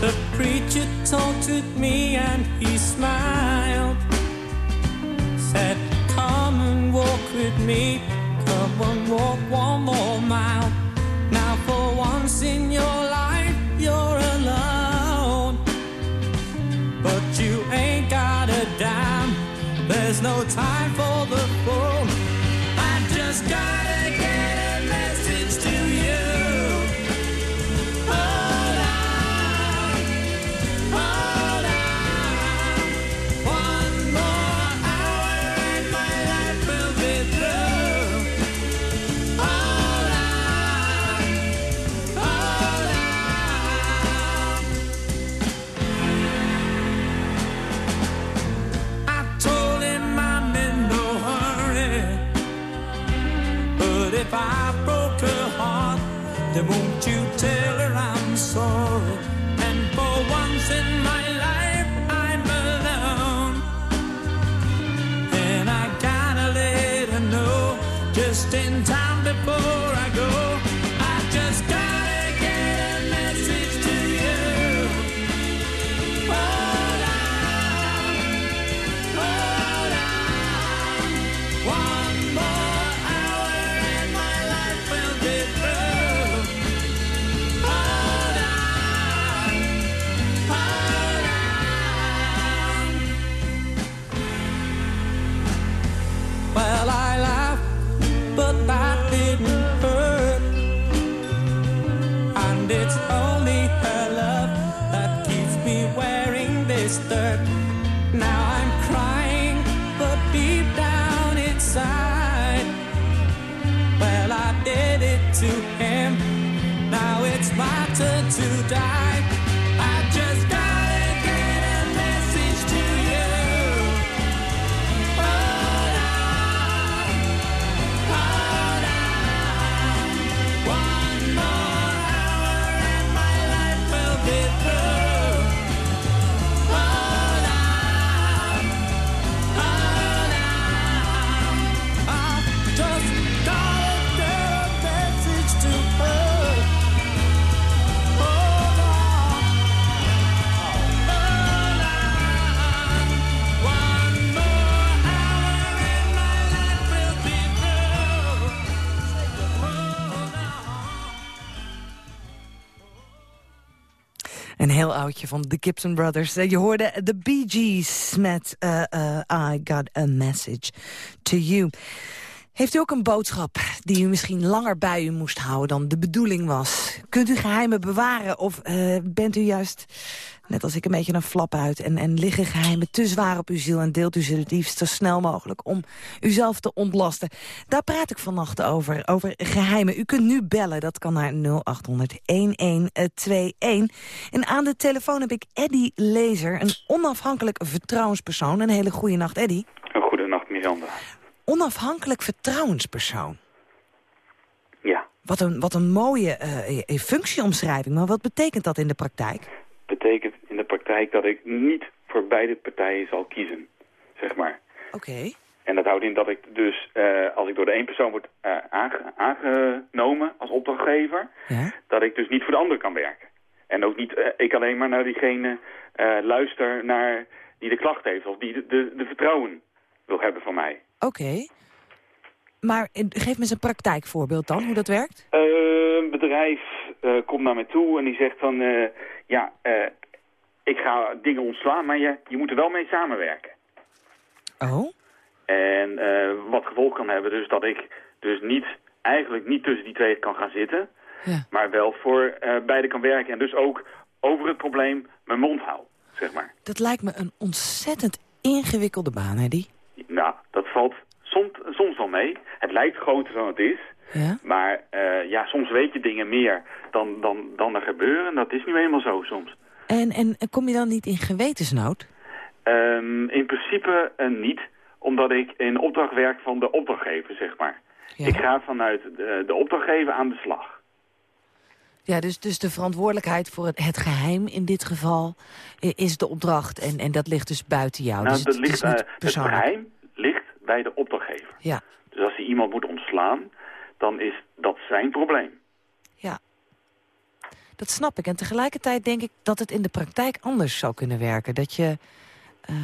The preacher with me and he smiled. Heel oudje van de Gibson Brothers. Eh, Je hoorde de Bee Gees met eh, eh, I Got a Message to You. Heeft u ook een boodschap die u misschien langer bij u moest houden dan de bedoeling was? Kunt u geheimen bewaren of bent u juist, net als ik, een beetje een flap uit... En, en liggen geheimen te zwaar op uw ziel en deelt u ze het liefst zo snel mogelijk... om uzelf te ontlasten? Daar praat ik vannacht over, over geheimen. U kunt nu bellen, dat kan naar 0800-1121. En aan de telefoon heb ik Eddy Lezer, een onafhankelijk vertrouwenspersoon. Een hele goede nacht, Eddy. Een goede nacht, Miranda. Onafhankelijk vertrouwenspersoon. Ja, Wat een, wat een mooie eh, functieomschrijving, maar wat betekent dat in de praktijk? betekent praktijk dat ik niet voor beide partijen zal kiezen, zeg maar. Oké. En dat houdt in dat ik dus, eh, als ik door de één persoon word eh, aange- aangenomen als opdrachtgever, Ja? dat ik dus niet voor de ander kan werken. En ook niet, eh, ik alleen maar naar diegene luister naar die de klacht heeft of die de, de, de vertrouwen wil hebben van mij. Oké. Maar geef me eens een praktijkvoorbeeld dan, hoe dat werkt. Een bedrijf komt naar mij toe en die zegt van... ja, ik ga dingen ontslaan, maar je, je moet er wel mee samenwerken. Oh? En eh, wat gevolg kan hebben dus dat ik dus niet, eigenlijk niet tussen die twee kan gaan zitten... Ja. maar wel voor eh, beide kan werken en dus ook over het probleem mijn mond hou, zeg maar. Dat lijkt me een ontzettend ingewikkelde baan, hè, die? Nou, dat valt soms, soms wel mee. Het lijkt groter dan het is. Ja? Maar eh, ja, soms weet je dingen meer dan, dan, dan er gebeuren. Dat is nu eenmaal zo soms. En, en kom je dan niet in gewetensnood? Ehm, in principe eh, niet, omdat ik in opdracht werk van de opdrachtgever, zeg maar. Ik ga vanuit de, de opdrachtgever aan de slag. Ja, dus, dus de verantwoordelijkheid voor het, het geheim in dit geval i- is de opdracht. En, en dat ligt dus buiten jou. nou, dus dat het, ligt, eh, het geheim ligt bij de opdrachtgever. Ja, Dus als hij iemand moet ontslaan, dan is dat zijn probleem. Dat snap ik. En tegelijkertijd denk ik dat het in de praktijk anders zou kunnen werken. Dat je, eh,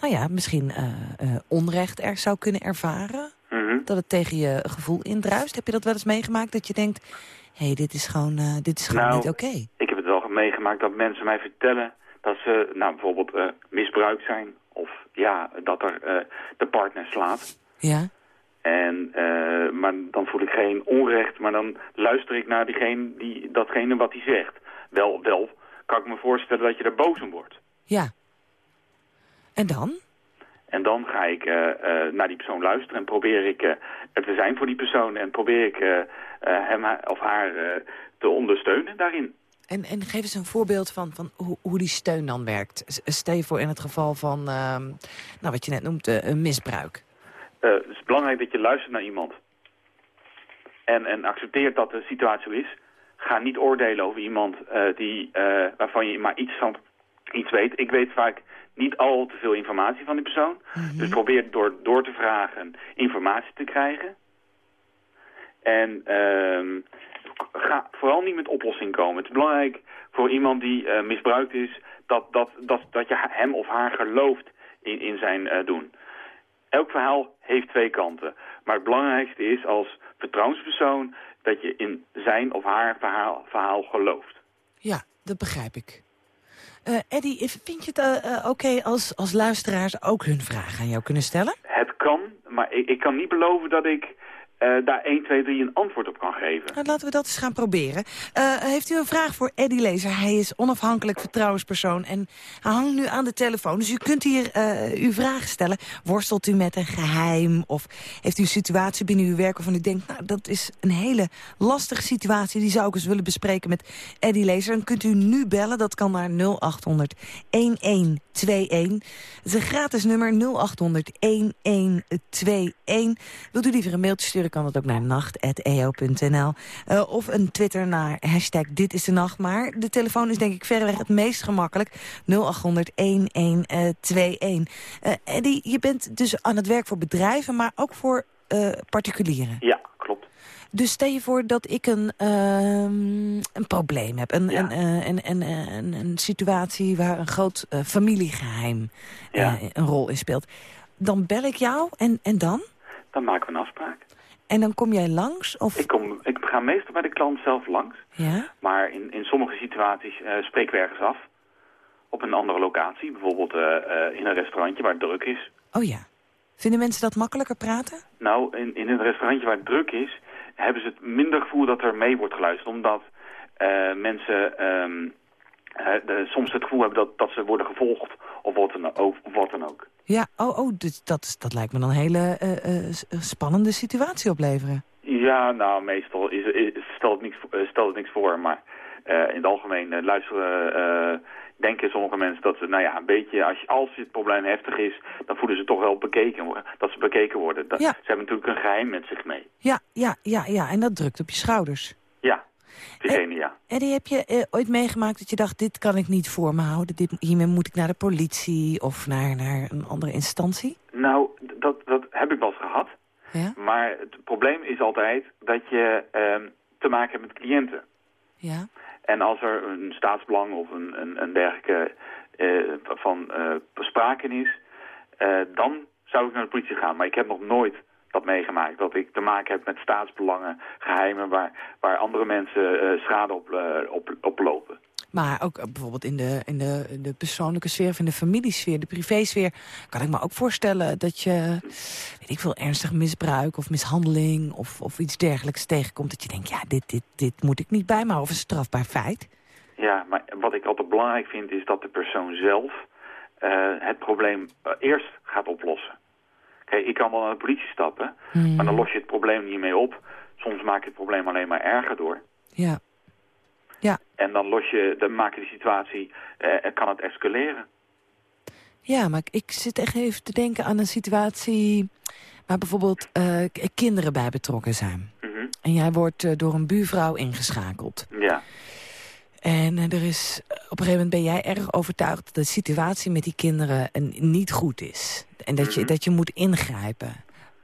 nou ja, misschien eh, eh, onrecht er zou kunnen ervaren. Mhm. Dat het tegen je gevoel indruist. Heb je dat wel eens meegemaakt? Dat je denkt, hé, hey, dit is gewoon, dit is gewoon Nou, niet oké. Ik heb het wel meegemaakt dat mensen mij vertellen dat ze nou, bijvoorbeeld misbruikt zijn. Of ja, dat er de partner slaat. Ja? En, eh, maar dan voel ik geen onrecht, maar dan luister ik naar diegene die, datgene wat hij zegt. Wel, wel kan ik me voorstellen dat je er boos om wordt. Ja. En dan? En dan ga ik eh, eh, naar die persoon luisteren en probeer ik er te zijn voor die persoon. En probeer ik hem of haar te ondersteunen daarin. En, en geef eens een voorbeeld van, van hoe, hoe die steun dan werkt. S- Stel je voor in het geval van, ehm, nou, wat je net noemt, een misbruik. Eh, het is belangrijk dat je luistert naar iemand. En, en accepteert dat de situatie zo is. Ga niet oordelen over iemand eh, die, eh, waarvan je maar iets, van, iets weet. Ik weet vaak niet al te veel informatie van die persoon. Dus probeer door, door te vragen informatie te krijgen. En ehm, ga vooral niet met oplossing komen. Het is belangrijk voor iemand die misbruikt is... Dat, dat, dat, dat je hem of haar gelooft in, in zijn doen. Elk verhaal heeft twee kanten. Maar het belangrijkste is als vertrouwenspersoon... dat je in zijn of haar verhaal, verhaal gelooft. Ja, dat begrijp ik. Eh Eddie, vind je het eh, eh, oké als, als luisteraars ook hun vragen aan jou kunnen stellen? Het kan, maar ik, ik kan niet beloven dat ik eh, daar 1, 2, 3 een antwoord op kan geven. Nou, laten we dat eens gaan proberen. Eh, heeft u een vraag voor Eddie Lezer? Hij is onafhankelijk vertrouwenspersoon en hij hangt nu aan de telefoon. Dus u kunt hier eh, uw vragen stellen. Worstelt u met een geheim? Of heeft u een situatie binnen uw werk waarvan u denkt... nou, dat is een hele lastige situatie. Die zou ik eens willen bespreken met Eddie Lezer. Dan kunt u nu bellen. Dat kan naar 0800 1121. Het is een gratis nummer 0800 1121. Wilt u liever een mailtje sturen, kan dat ook naar nacht.eo.nl. Eh, of een Twitter naar hashtag Dit is de Nacht. Maar de telefoon is denk ik verreweg het meest gemakkelijk. 0800 1121. Eh Eddie, je bent dus aan het werk voor bedrijven, maar ook voor eh, particulieren. Ja, klopt. Dus stel je voor dat ik een, ehm, een probleem heb. Een, een, eh, een, een, een, een situatie waar een groot eh, familiegeheim eh, een rol in speelt. Dan bel ik jou en, en dan? Dan maken we een afspraak. En dan kom jij langs? Of... Ik, kom, ik ga meestal bij de klant zelf langs. Ja? Maar in, in sommige situaties eh, spreken we ergens af. Op een andere locatie. Bijvoorbeeld eh, eh, in een restaurantje waar het druk is. Oh ja. Vinden mensen dat makkelijker praten? Nou, in, in een restaurantje waar het druk is... hebben ze het minder gevoel dat er mee wordt geluisterd. Omdat mensen ehm, eh, de- soms het gevoel hebben dat, dat ze worden gevolgd. Of wat dan ook. Wat dan ook. Ja, oh, oh dus dat, dat lijkt me dan een hele eh, eh, eh, spannende situatie opleveren. Ja, nou, meestal is, is, stelt, het niks, eh, stelt het niks voor. Maar eh, in het algemeen eh, luisteren, eh, denken sommige mensen dat ze, nou ja, een beetje, als, als het probleem heftig is, dan voelen ze toch wel bekeken, dat ze bekeken worden. Dat, Ja. Ze hebben natuurlijk een geheim met zich mee. Ja, ja, ja, ja. En dat drukt op je schouders. Ja, ja. Eddie, heb je eh, ooit meegemaakt dat je dacht... dit kan ik niet voor me houden, dit, hiermee moet ik naar de politie... of naar, naar een andere instantie? Nou, dat, dat heb ik wel eens gehad. Ja? Maar het probleem is altijd dat je ehm, te maken hebt met cliënten. Ja? En als er een staatsbelang of een, een, een dergelijke eh, van eh sprake is, dan zou ik naar de politie gaan. Maar ik heb nog nooit dat meegemaakt. Dat ik te maken heb met staatsbelangen, geheimen... waar, waar andere mensen eh, schade op, eh, op, op lopen. Maar ook eh, bijvoorbeeld in de, in, de, in de persoonlijke sfeer of in de familiesfeer, de privésfeer... kan ik me ook voorstellen dat je, weet ik veel, ernstig misbruik of mishandeling... of, of iets dergelijks tegenkomt. Dat je denkt, ja, dit, dit, dit moet ik niet bij me of een strafbaar feit. Ja, maar wat ik altijd belangrijk vind is dat de persoon zelf het probleem eerst gaat oplossen. Ik kan wel naar de politie stappen, Hmm. maar dan los je het probleem niet mee op. Soms maak je het probleem alleen maar erger door. Ja. En dan, los je, dan maak je de situatie, eh, kan het escaleren. Ja, maar ik, zit echt even te denken aan een situatie... waar bijvoorbeeld eh, kinderen bij betrokken zijn. Mhm. En jij wordt eh, door een buurvrouw ingeschakeld. Ja, En er is, op een gegeven moment ben jij erg overtuigd... dat de situatie met die kinderen een, niet goed is. En dat, je, Mhm. dat je moet ingrijpen.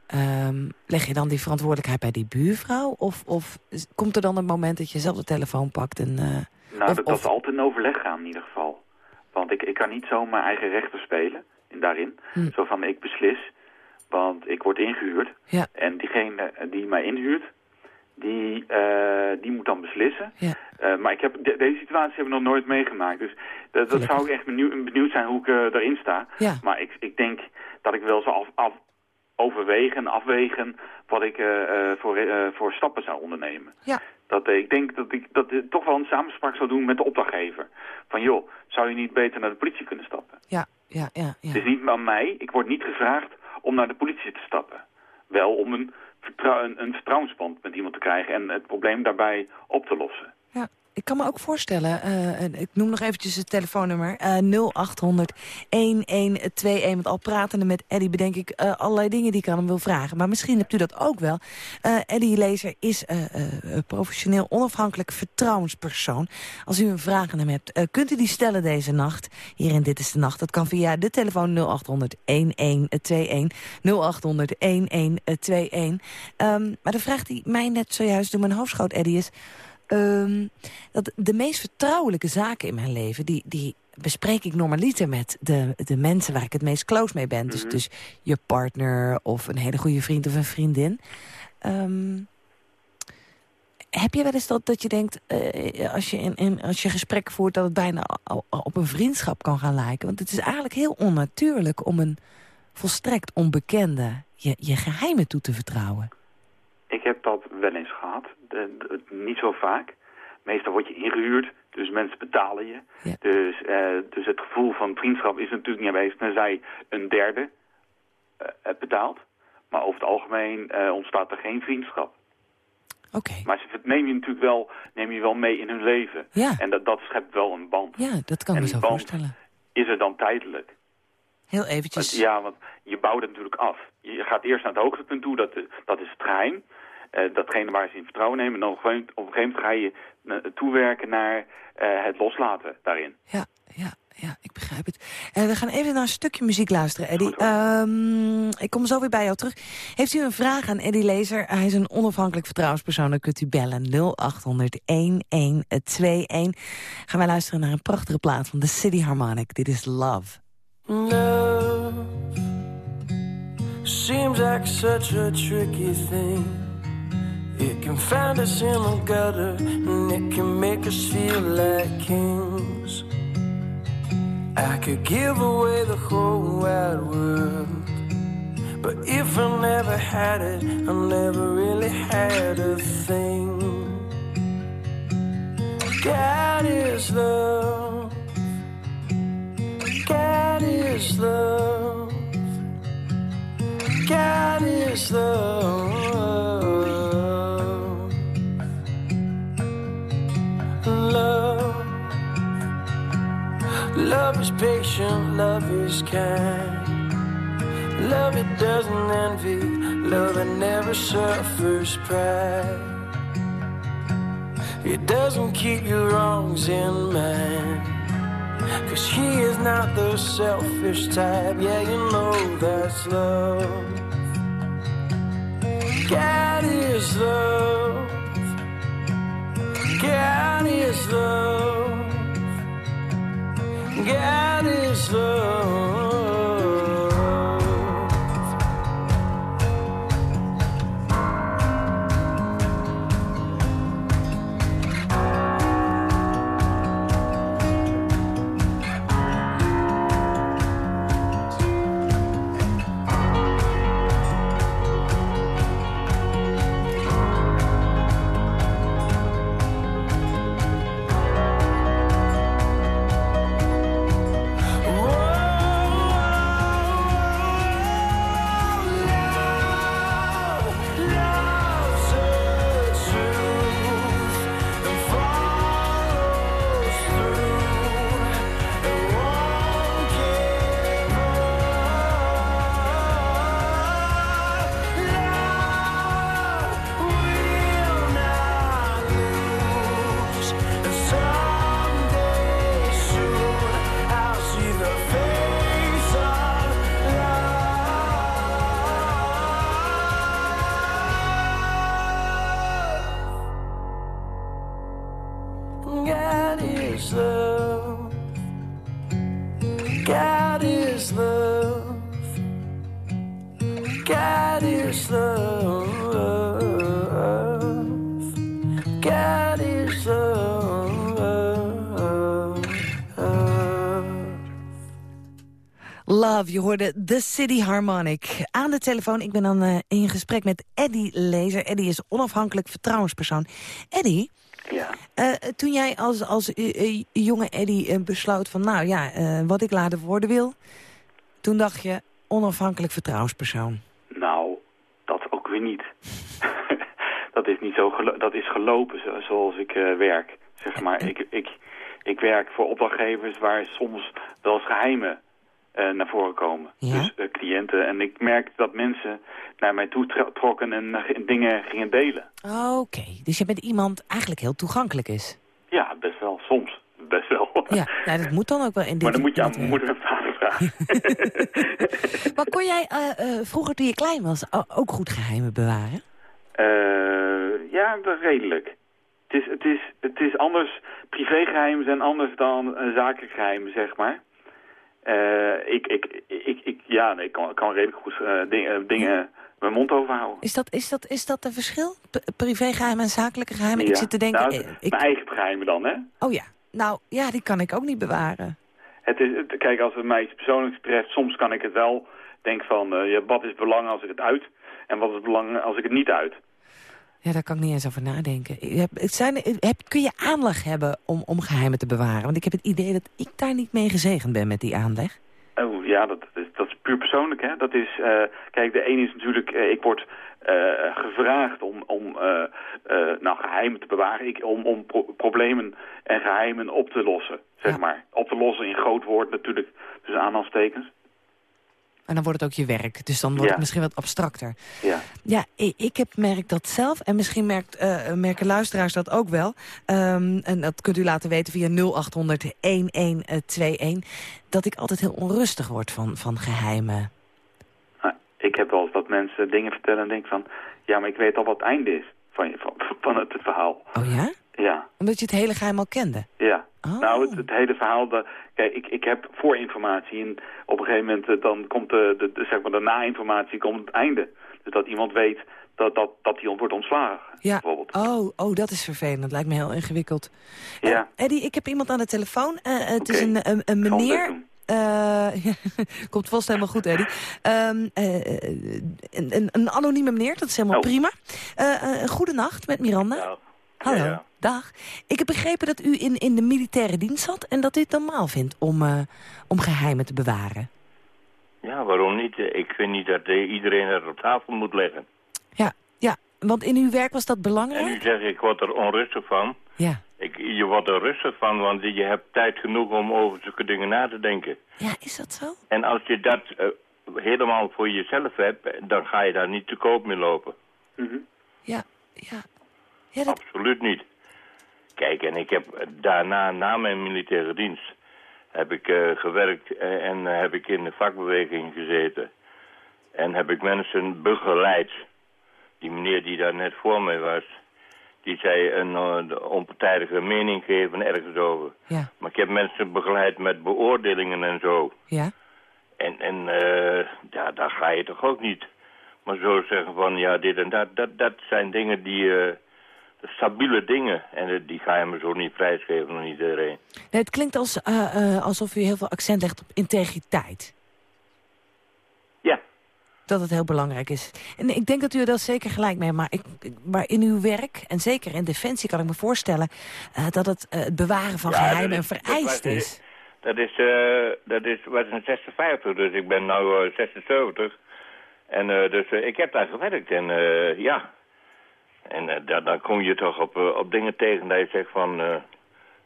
Ehm, leg je dan die verantwoordelijkheid bij die buurvrouw? Of, of is- komt er dan een moment dat je zelf de telefoon pakt en... eh, nou, Of- dat, dat zal altijd in overleg gaan in ieder geval. Want ik, ik kan niet zo mijn eigen rechten spelen in, daarin. Hm. Zo van, ik beslis, want ik word ingehuurd. Ja. En diegene die mij inhuurt, die, eh, die moet dan beslissen. Ja. Eh, maar ik heb, de- deze situatie heb ik nog nooit meegemaakt. Dus dat, dat zou ik echt benieuwd, benieuwd zijn hoe ik eh, erin sta. Ja. Maar ik, ik denk dat ik wel zou af, af, overwegen, afwegen wat ik voor, voor stappen zou ondernemen. Ja. Dat, ik denk dat ik dat ik toch wel een samenspraak zou doen met de opdrachtgever. Van joh, zou je niet beter naar de politie kunnen stappen? ja, ja, ja, ja. Het is niet aan mij, ik word niet gevraagd om naar de politie te stappen. Wel om een, vertrou- een, een vertrouwensband met iemand te krijgen en het probleem daarbij op te lossen. Ja, ik kan me ook voorstellen, eh, ik noem nog eventjes het telefoonnummer, eh 0800 1121. Want al pratende met Eddie bedenk ik eh, allerlei dingen die ik aan hem wil vragen. Maar misschien hebt u dat ook wel. Eh Eddie Lezer is eh, eh, professioneel onafhankelijk vertrouwenspersoon. Als u een vraag aan hem hebt, eh, kunt u die stellen deze nacht. Hier in Dit is de Nacht. Dat kan via de telefoon 0800 1121. 0800 1121. Ehm, maar de vraag die mij net zojuist door mijn hoofd schoot, Eddie, is... Ehm, dat de meest vertrouwelijke zaken in mijn leven... die, die bespreek ik normaliter met de, de mensen waar ik het meest close mee ben. Dus, Mhm. dus je partner of een hele goede vriend of een vriendin. Ehm, heb je wel eens dat, dat je denkt, eh, als, je in, in, als je gesprek voert... dat het bijna op een vriendschap kan gaan lijken? Want het is eigenlijk heel onnatuurlijk om een volstrekt onbekende... je, je geheimen toe te vertrouwen. Ik heb dat wel eens gehad, De- de- niet zo vaak. Meestal word je ingehuurd, dus mensen betalen je. Ja. Dus, eh, dus het gevoel van vriendschap is natuurlijk niet aanwezig tenzij een derde eh, betaalt. Maar over het algemeen eh, ontstaat er geen vriendschap. Oké. Maar ze neem je natuurlijk wel, neem je wel mee in hun leven. Ja. En dat, dat schept wel een band. Ja, dat kan me die zo voorstellen. is er dan tijdelijk. Heel Want, eventjes. ja, want je bouwt het natuurlijk af. Je gaat eerst naar het hoogtepunt toe, dat, dat is het geheim. Eh, datgene waar ze in vertrouwen nemen. En dan op een gegeven- op een gegeven moment ga je eh, toewerken naar eh, het loslaten daarin. Ja, ja, ja, ik begrijp het. En we gaan even naar een stukje muziek luisteren, Eddie. Ehm, ik kom zo weer bij jou terug. Heeft u een vraag aan Eddie Lezer? Hij is een onafhankelijk vertrouwenspersoon. Dan kunt u bellen 0800 1121. Gaan wij luisteren naar een prachtige plaat van The City Harmonic. Dit is Love. Love seems like such a tricky thing. It can find us in the gutter and it can make us feel like kings. I could give away the whole wide world. But if I never had it, I never really had a thing. God is love. God is love. God is love. Patient, love is kind. Love it doesn't envy, love it never suffers pride. It doesn't keep your wrongs in mind. Cause he is not the selfish type. Yeah, you know that's love. God is love. God is love. God is love. God is love. God is love. God is love. God is love. Love, je hoorde The City Harmonic. Aan de telefoon, ik ben dan eh, in gesprek met Eddy Lezer. Eddy is onafhankelijk vertrouwenspersoon. Eddy, Ja. eh, toen jij als, als eh, eh, jonge Eddy besloot van... nou ja, wat ik later worden wil... toen dacht je onafhankelijk vertrouwenspersoon. Nou, dat ook weer niet. dat is niet zo dat is gelopen zo- zoals ik werk. Zeg maar, ik, ik, ik werk voor opdrachtgevers waar soms wel eens geheimen eh, naar voren komen. Dus eh, cliënten. En ik merk dat mensen naar mij toe tro- trokken en eh, dingen gingen delen. Oké, dus je bent iemand eigenlijk heel toegankelijk is. Ja, best wel. Soms. Best wel. Ja, nou, dat moet dan ook wel in dit maar dan moet je aan mijn moeder en vader vragen. Maar kon jij eh, eh, vroeger toen je klein was ook goed geheimen bewaren? Eh, ja, dat redelijk. Het is, het, is, het is anders, privégeheimen zijn anders dan uh, zakengeheimen, zeg maar. Eh, ik, ik, ik, ik, ja, nee, ik kan, kan redelijk goed eh, dingen, dingen mijn mond overhouden. Is dat, is dat, is dat een verschil? P privégeheimen en zakelijke geheimen? Ik zit te denken... Nou, eh, ik, Mijn eigen geheimen dan, hè? oh ja, nou ja, die kan ik ook niet bewaren. Het is, het- kijk, als het mij iets persoonlijks betreft, soms kan ik het wel denken van, eh, ja, wat is belang als ik het uit en wat is belang als ik het niet uit. Ja, daar kan ik niet eens over nadenken. Het zijn, heb, kun je aanleg hebben om, om geheimen te bewaren? Want ik heb het idee dat ik daar niet mee gezegend ben met die aanleg. Oh ja, dat, is, dat is puur persoonlijk. Hè? Dat is, eh, kijk, de ene is natuurlijk, eh, ik word eh, gevraagd om, om nou, geheimen te bewaren, ik, om, om pro- problemen en geheimen op te lossen, zeg maar. Op te lossen in groot woord natuurlijk, tussen aanhalingstekens. En dan wordt het ook je werk. Dus dan wordt Ja. het misschien wat abstracter. Ja. Ja, ik, ik heb, merk dat zelf. En misschien merkt, eh, merken luisteraars dat ook wel. Ehm, en dat kunt u laten weten via 0800-1121. Dat ik altijd heel onrustig word van, van geheimen. Nou, ik heb wel eens dat mensen dingen vertellen en denk van, ja, maar ik weet al wat het einde is van, van, van het verhaal. Oh ja? Ja. Omdat je het hele geheim al kende? Ja. Nou, het, het hele verhaal, de, kijk, ik, ik heb voorinformatie en op een gegeven moment eh, dan komt de, de, de, zeg maar de na-informatie komt het einde. Dus dat iemand weet dat, dat, dat hij wordt ontslagen. Ja. Oh, oh, dat is vervelend. Dat lijkt me heel ingewikkeld. Ja. Eddie, ik heb iemand aan de telefoon. Eh, het is een, een, meneer... Eh, komt vast helemaal goed, Eddie. Ehm, eh, een, een, anonieme meneer, dat is helemaal Oh. prima. Eh uh, goedenacht met Miranda. Hallo, Ja. dag. Ik heb begrepen dat u in, in de militaire dienst zat... en dat u het normaal vindt om, eh, om geheimen te bewaren. Ja, waarom niet? Ik vind niet dat eh, iedereen er op tafel moet leggen. Ja, ja, want in uw werk was dat En belangrijk? nu zeg ik, ik word er onrustig van. Ja. Ik, je wordt er rustig van, want je hebt tijd genoeg om over zulke dingen na te denken. Ja, is dat zo? En als je dat eh, helemaal voor jezelf hebt, dan ga je daar niet te koop mee lopen. Ja, ja. Absoluut niet. Kijk, en ik heb daarna, na mijn militaire dienst, heb ik eh, gewerkt eh, en eh, heb ik in de vakbeweging gezeten. En heb ik mensen begeleid. Die meneer die daar net voor mij was, die zei een eh, onpartijdige mening geven ergens over. Ja. Maar ik heb mensen begeleid met beoordelingen en zo. Ja. En, en eh, ja, daar ga je toch ook niet. Maar zo zeggen van, ja, dit en dat, dat, dat zijn dingen die... eh, stabiele dingen. En eh, die ga je me zo niet prijsgeven aan iedereen. Nee, het klinkt als, eh, eh, alsof u heel veel accent legt op integriteit. Ja. Dat het heel belangrijk is. En ik denk dat u er dat zeker gelijk mee maar, ik, maar in uw werk, en zeker in Defensie kan ik me voorstellen... dat het, het bewaren van Ja, geheimen een dat vereist was- is. Dat is, dat is, was in 56, dus ik ben nu eh, 76. En dus ik heb daar gewerkt en ja. En eh, da- dan kom je toch op, eh, op dingen tegen dat je zegt van... eh,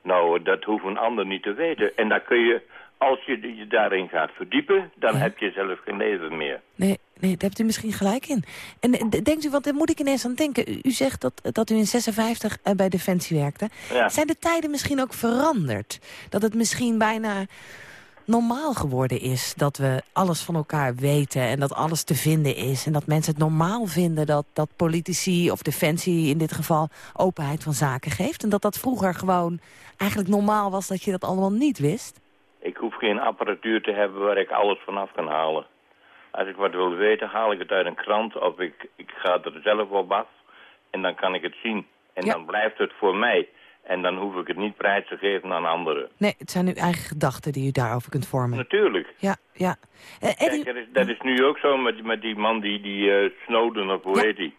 nou, dat hoeft een ander niet te weten. En dan kun je, als je je daarin gaat verdiepen, dan heb je zelf geen leven meer. Nee, nee, daar hebt u misschien gelijk in. En denkt u, want daar moet ik ineens aan denken. U, u zegt dat, dat u in 56 eh, bij Defensie werkte. Ja. Zijn de tijden misschien ook veranderd? Dat het misschien bijna normaal geworden is dat we alles van elkaar weten... en dat alles te vinden is. En dat mensen het normaal vinden dat, dat politici of defensie in dit geval... openheid van zaken geeft. En dat dat vroeger gewoon eigenlijk normaal was dat je dat allemaal niet wist. Ik hoef geen apparatuur te hebben waar ik alles vanaf kan halen. Als ik wat wil weten, haal ik het uit een krant of ik, ik ga er zelf op af. En dan kan ik het zien. En dan blijft het voor mij. En dan hoef ik het niet prijs te geven aan anderen. Nee, het zijn uw eigen gedachten die u daarover kunt vormen. Natuurlijk. Ja, ja. Eh, Eddie, Kijk, dat is, dat is nu ook zo met, met die man die, die eh, Snowden, of hoe heet die?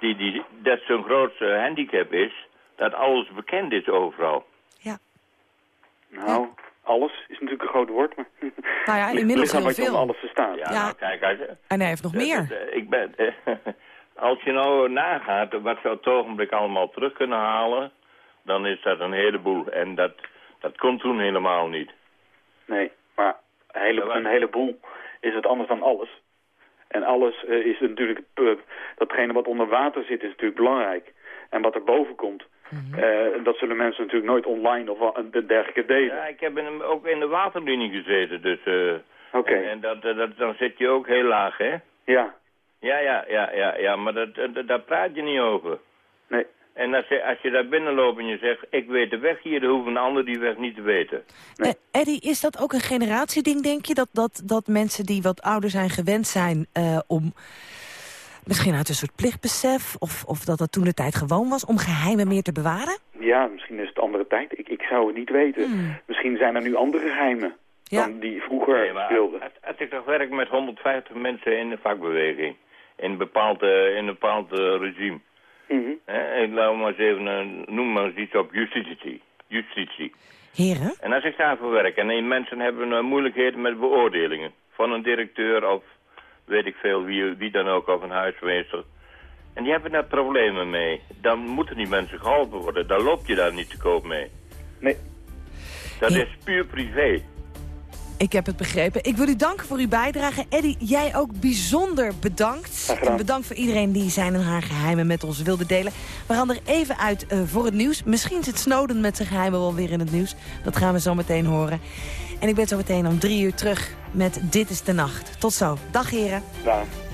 die, die dat zijn grootste handicap is, dat alles bekend is overal. Nou, alles is natuurlijk een groot woord, maar... Nou ja, inmiddels Lichaam heel wat je om veel. alles verstaat. Ja, Ja. nou, kijk, als, En hij heeft nog dat- meer. dat, eh, ik ben, als je nou nagaat wat we op het ogenblik allemaal terug kunnen halen, dan is dat een heleboel. En dat, dat komt toen helemaal niet. Nee, maar een, hele, een heleboel is het anders dan alles. En alles eh, is natuurlijk, eh, datgene wat onder water zit is natuurlijk belangrijk. En wat er boven komt, Mhm. eh, dat zullen mensen natuurlijk nooit online of wat- en dergelijke delen. Ja, ik heb in, een- ook in de waterlinie gezeten, dus... eh, Oké. En, en dat, dat, dan zit je ook heel laag, hè? Ja. Ja, ja, ja, ja, ja, maar dat, dat, daar praat je niet over. Nee. En als je, als je daar binnen loopt en je zegt, ik weet de weg hier, dan hoeft een ander die weg niet te weten. Eh, Eddie, is dat ook een generatieding, denk je? Dat, dat, dat mensen die wat ouder zijn gewend zijn eh, om... Misschien uit een soort plichtbesef, of, of dat dat toen de tijd gewoon was... om geheimen meer te bewaren? Ja, misschien is het andere tijd. Ik, ik zou het niet weten. Hmm. Misschien zijn er nu andere geheimen dan die vroeger Nee, maar speelden. Als, als ik toch werk met 150 mensen in de vakbeweging, in een bepaald, eh, in een bepaald eh, ik laat maar eens even, eh, noem maar eens iets op justitie. Justitie. Heren? En als ik daarvoor werk en mensen hebben eh, moeilijkheden met beoordelingen van een directeur of weet ik veel wie, wie dan ook, of een huismeester. En die hebben daar problemen mee. Dan moeten die mensen geholpen worden. Dan loop je daar niet te koop mee. Nee. Dat is puur privé. Ik heb het begrepen. Ik wil u danken voor uw bijdrage. Eddie, jij ook bijzonder bedankt. En bedankt voor iedereen die zijn en haar geheimen met ons wilde delen. We gaan er even uit eh, voor het nieuws. Misschien zit Snowden met zijn geheimen wel weer in het nieuws. Dat gaan we zo meteen horen. En ik ben zo meteen om drie uur terug met Dit is de Nacht. Tot zo. Dag heren. Dag.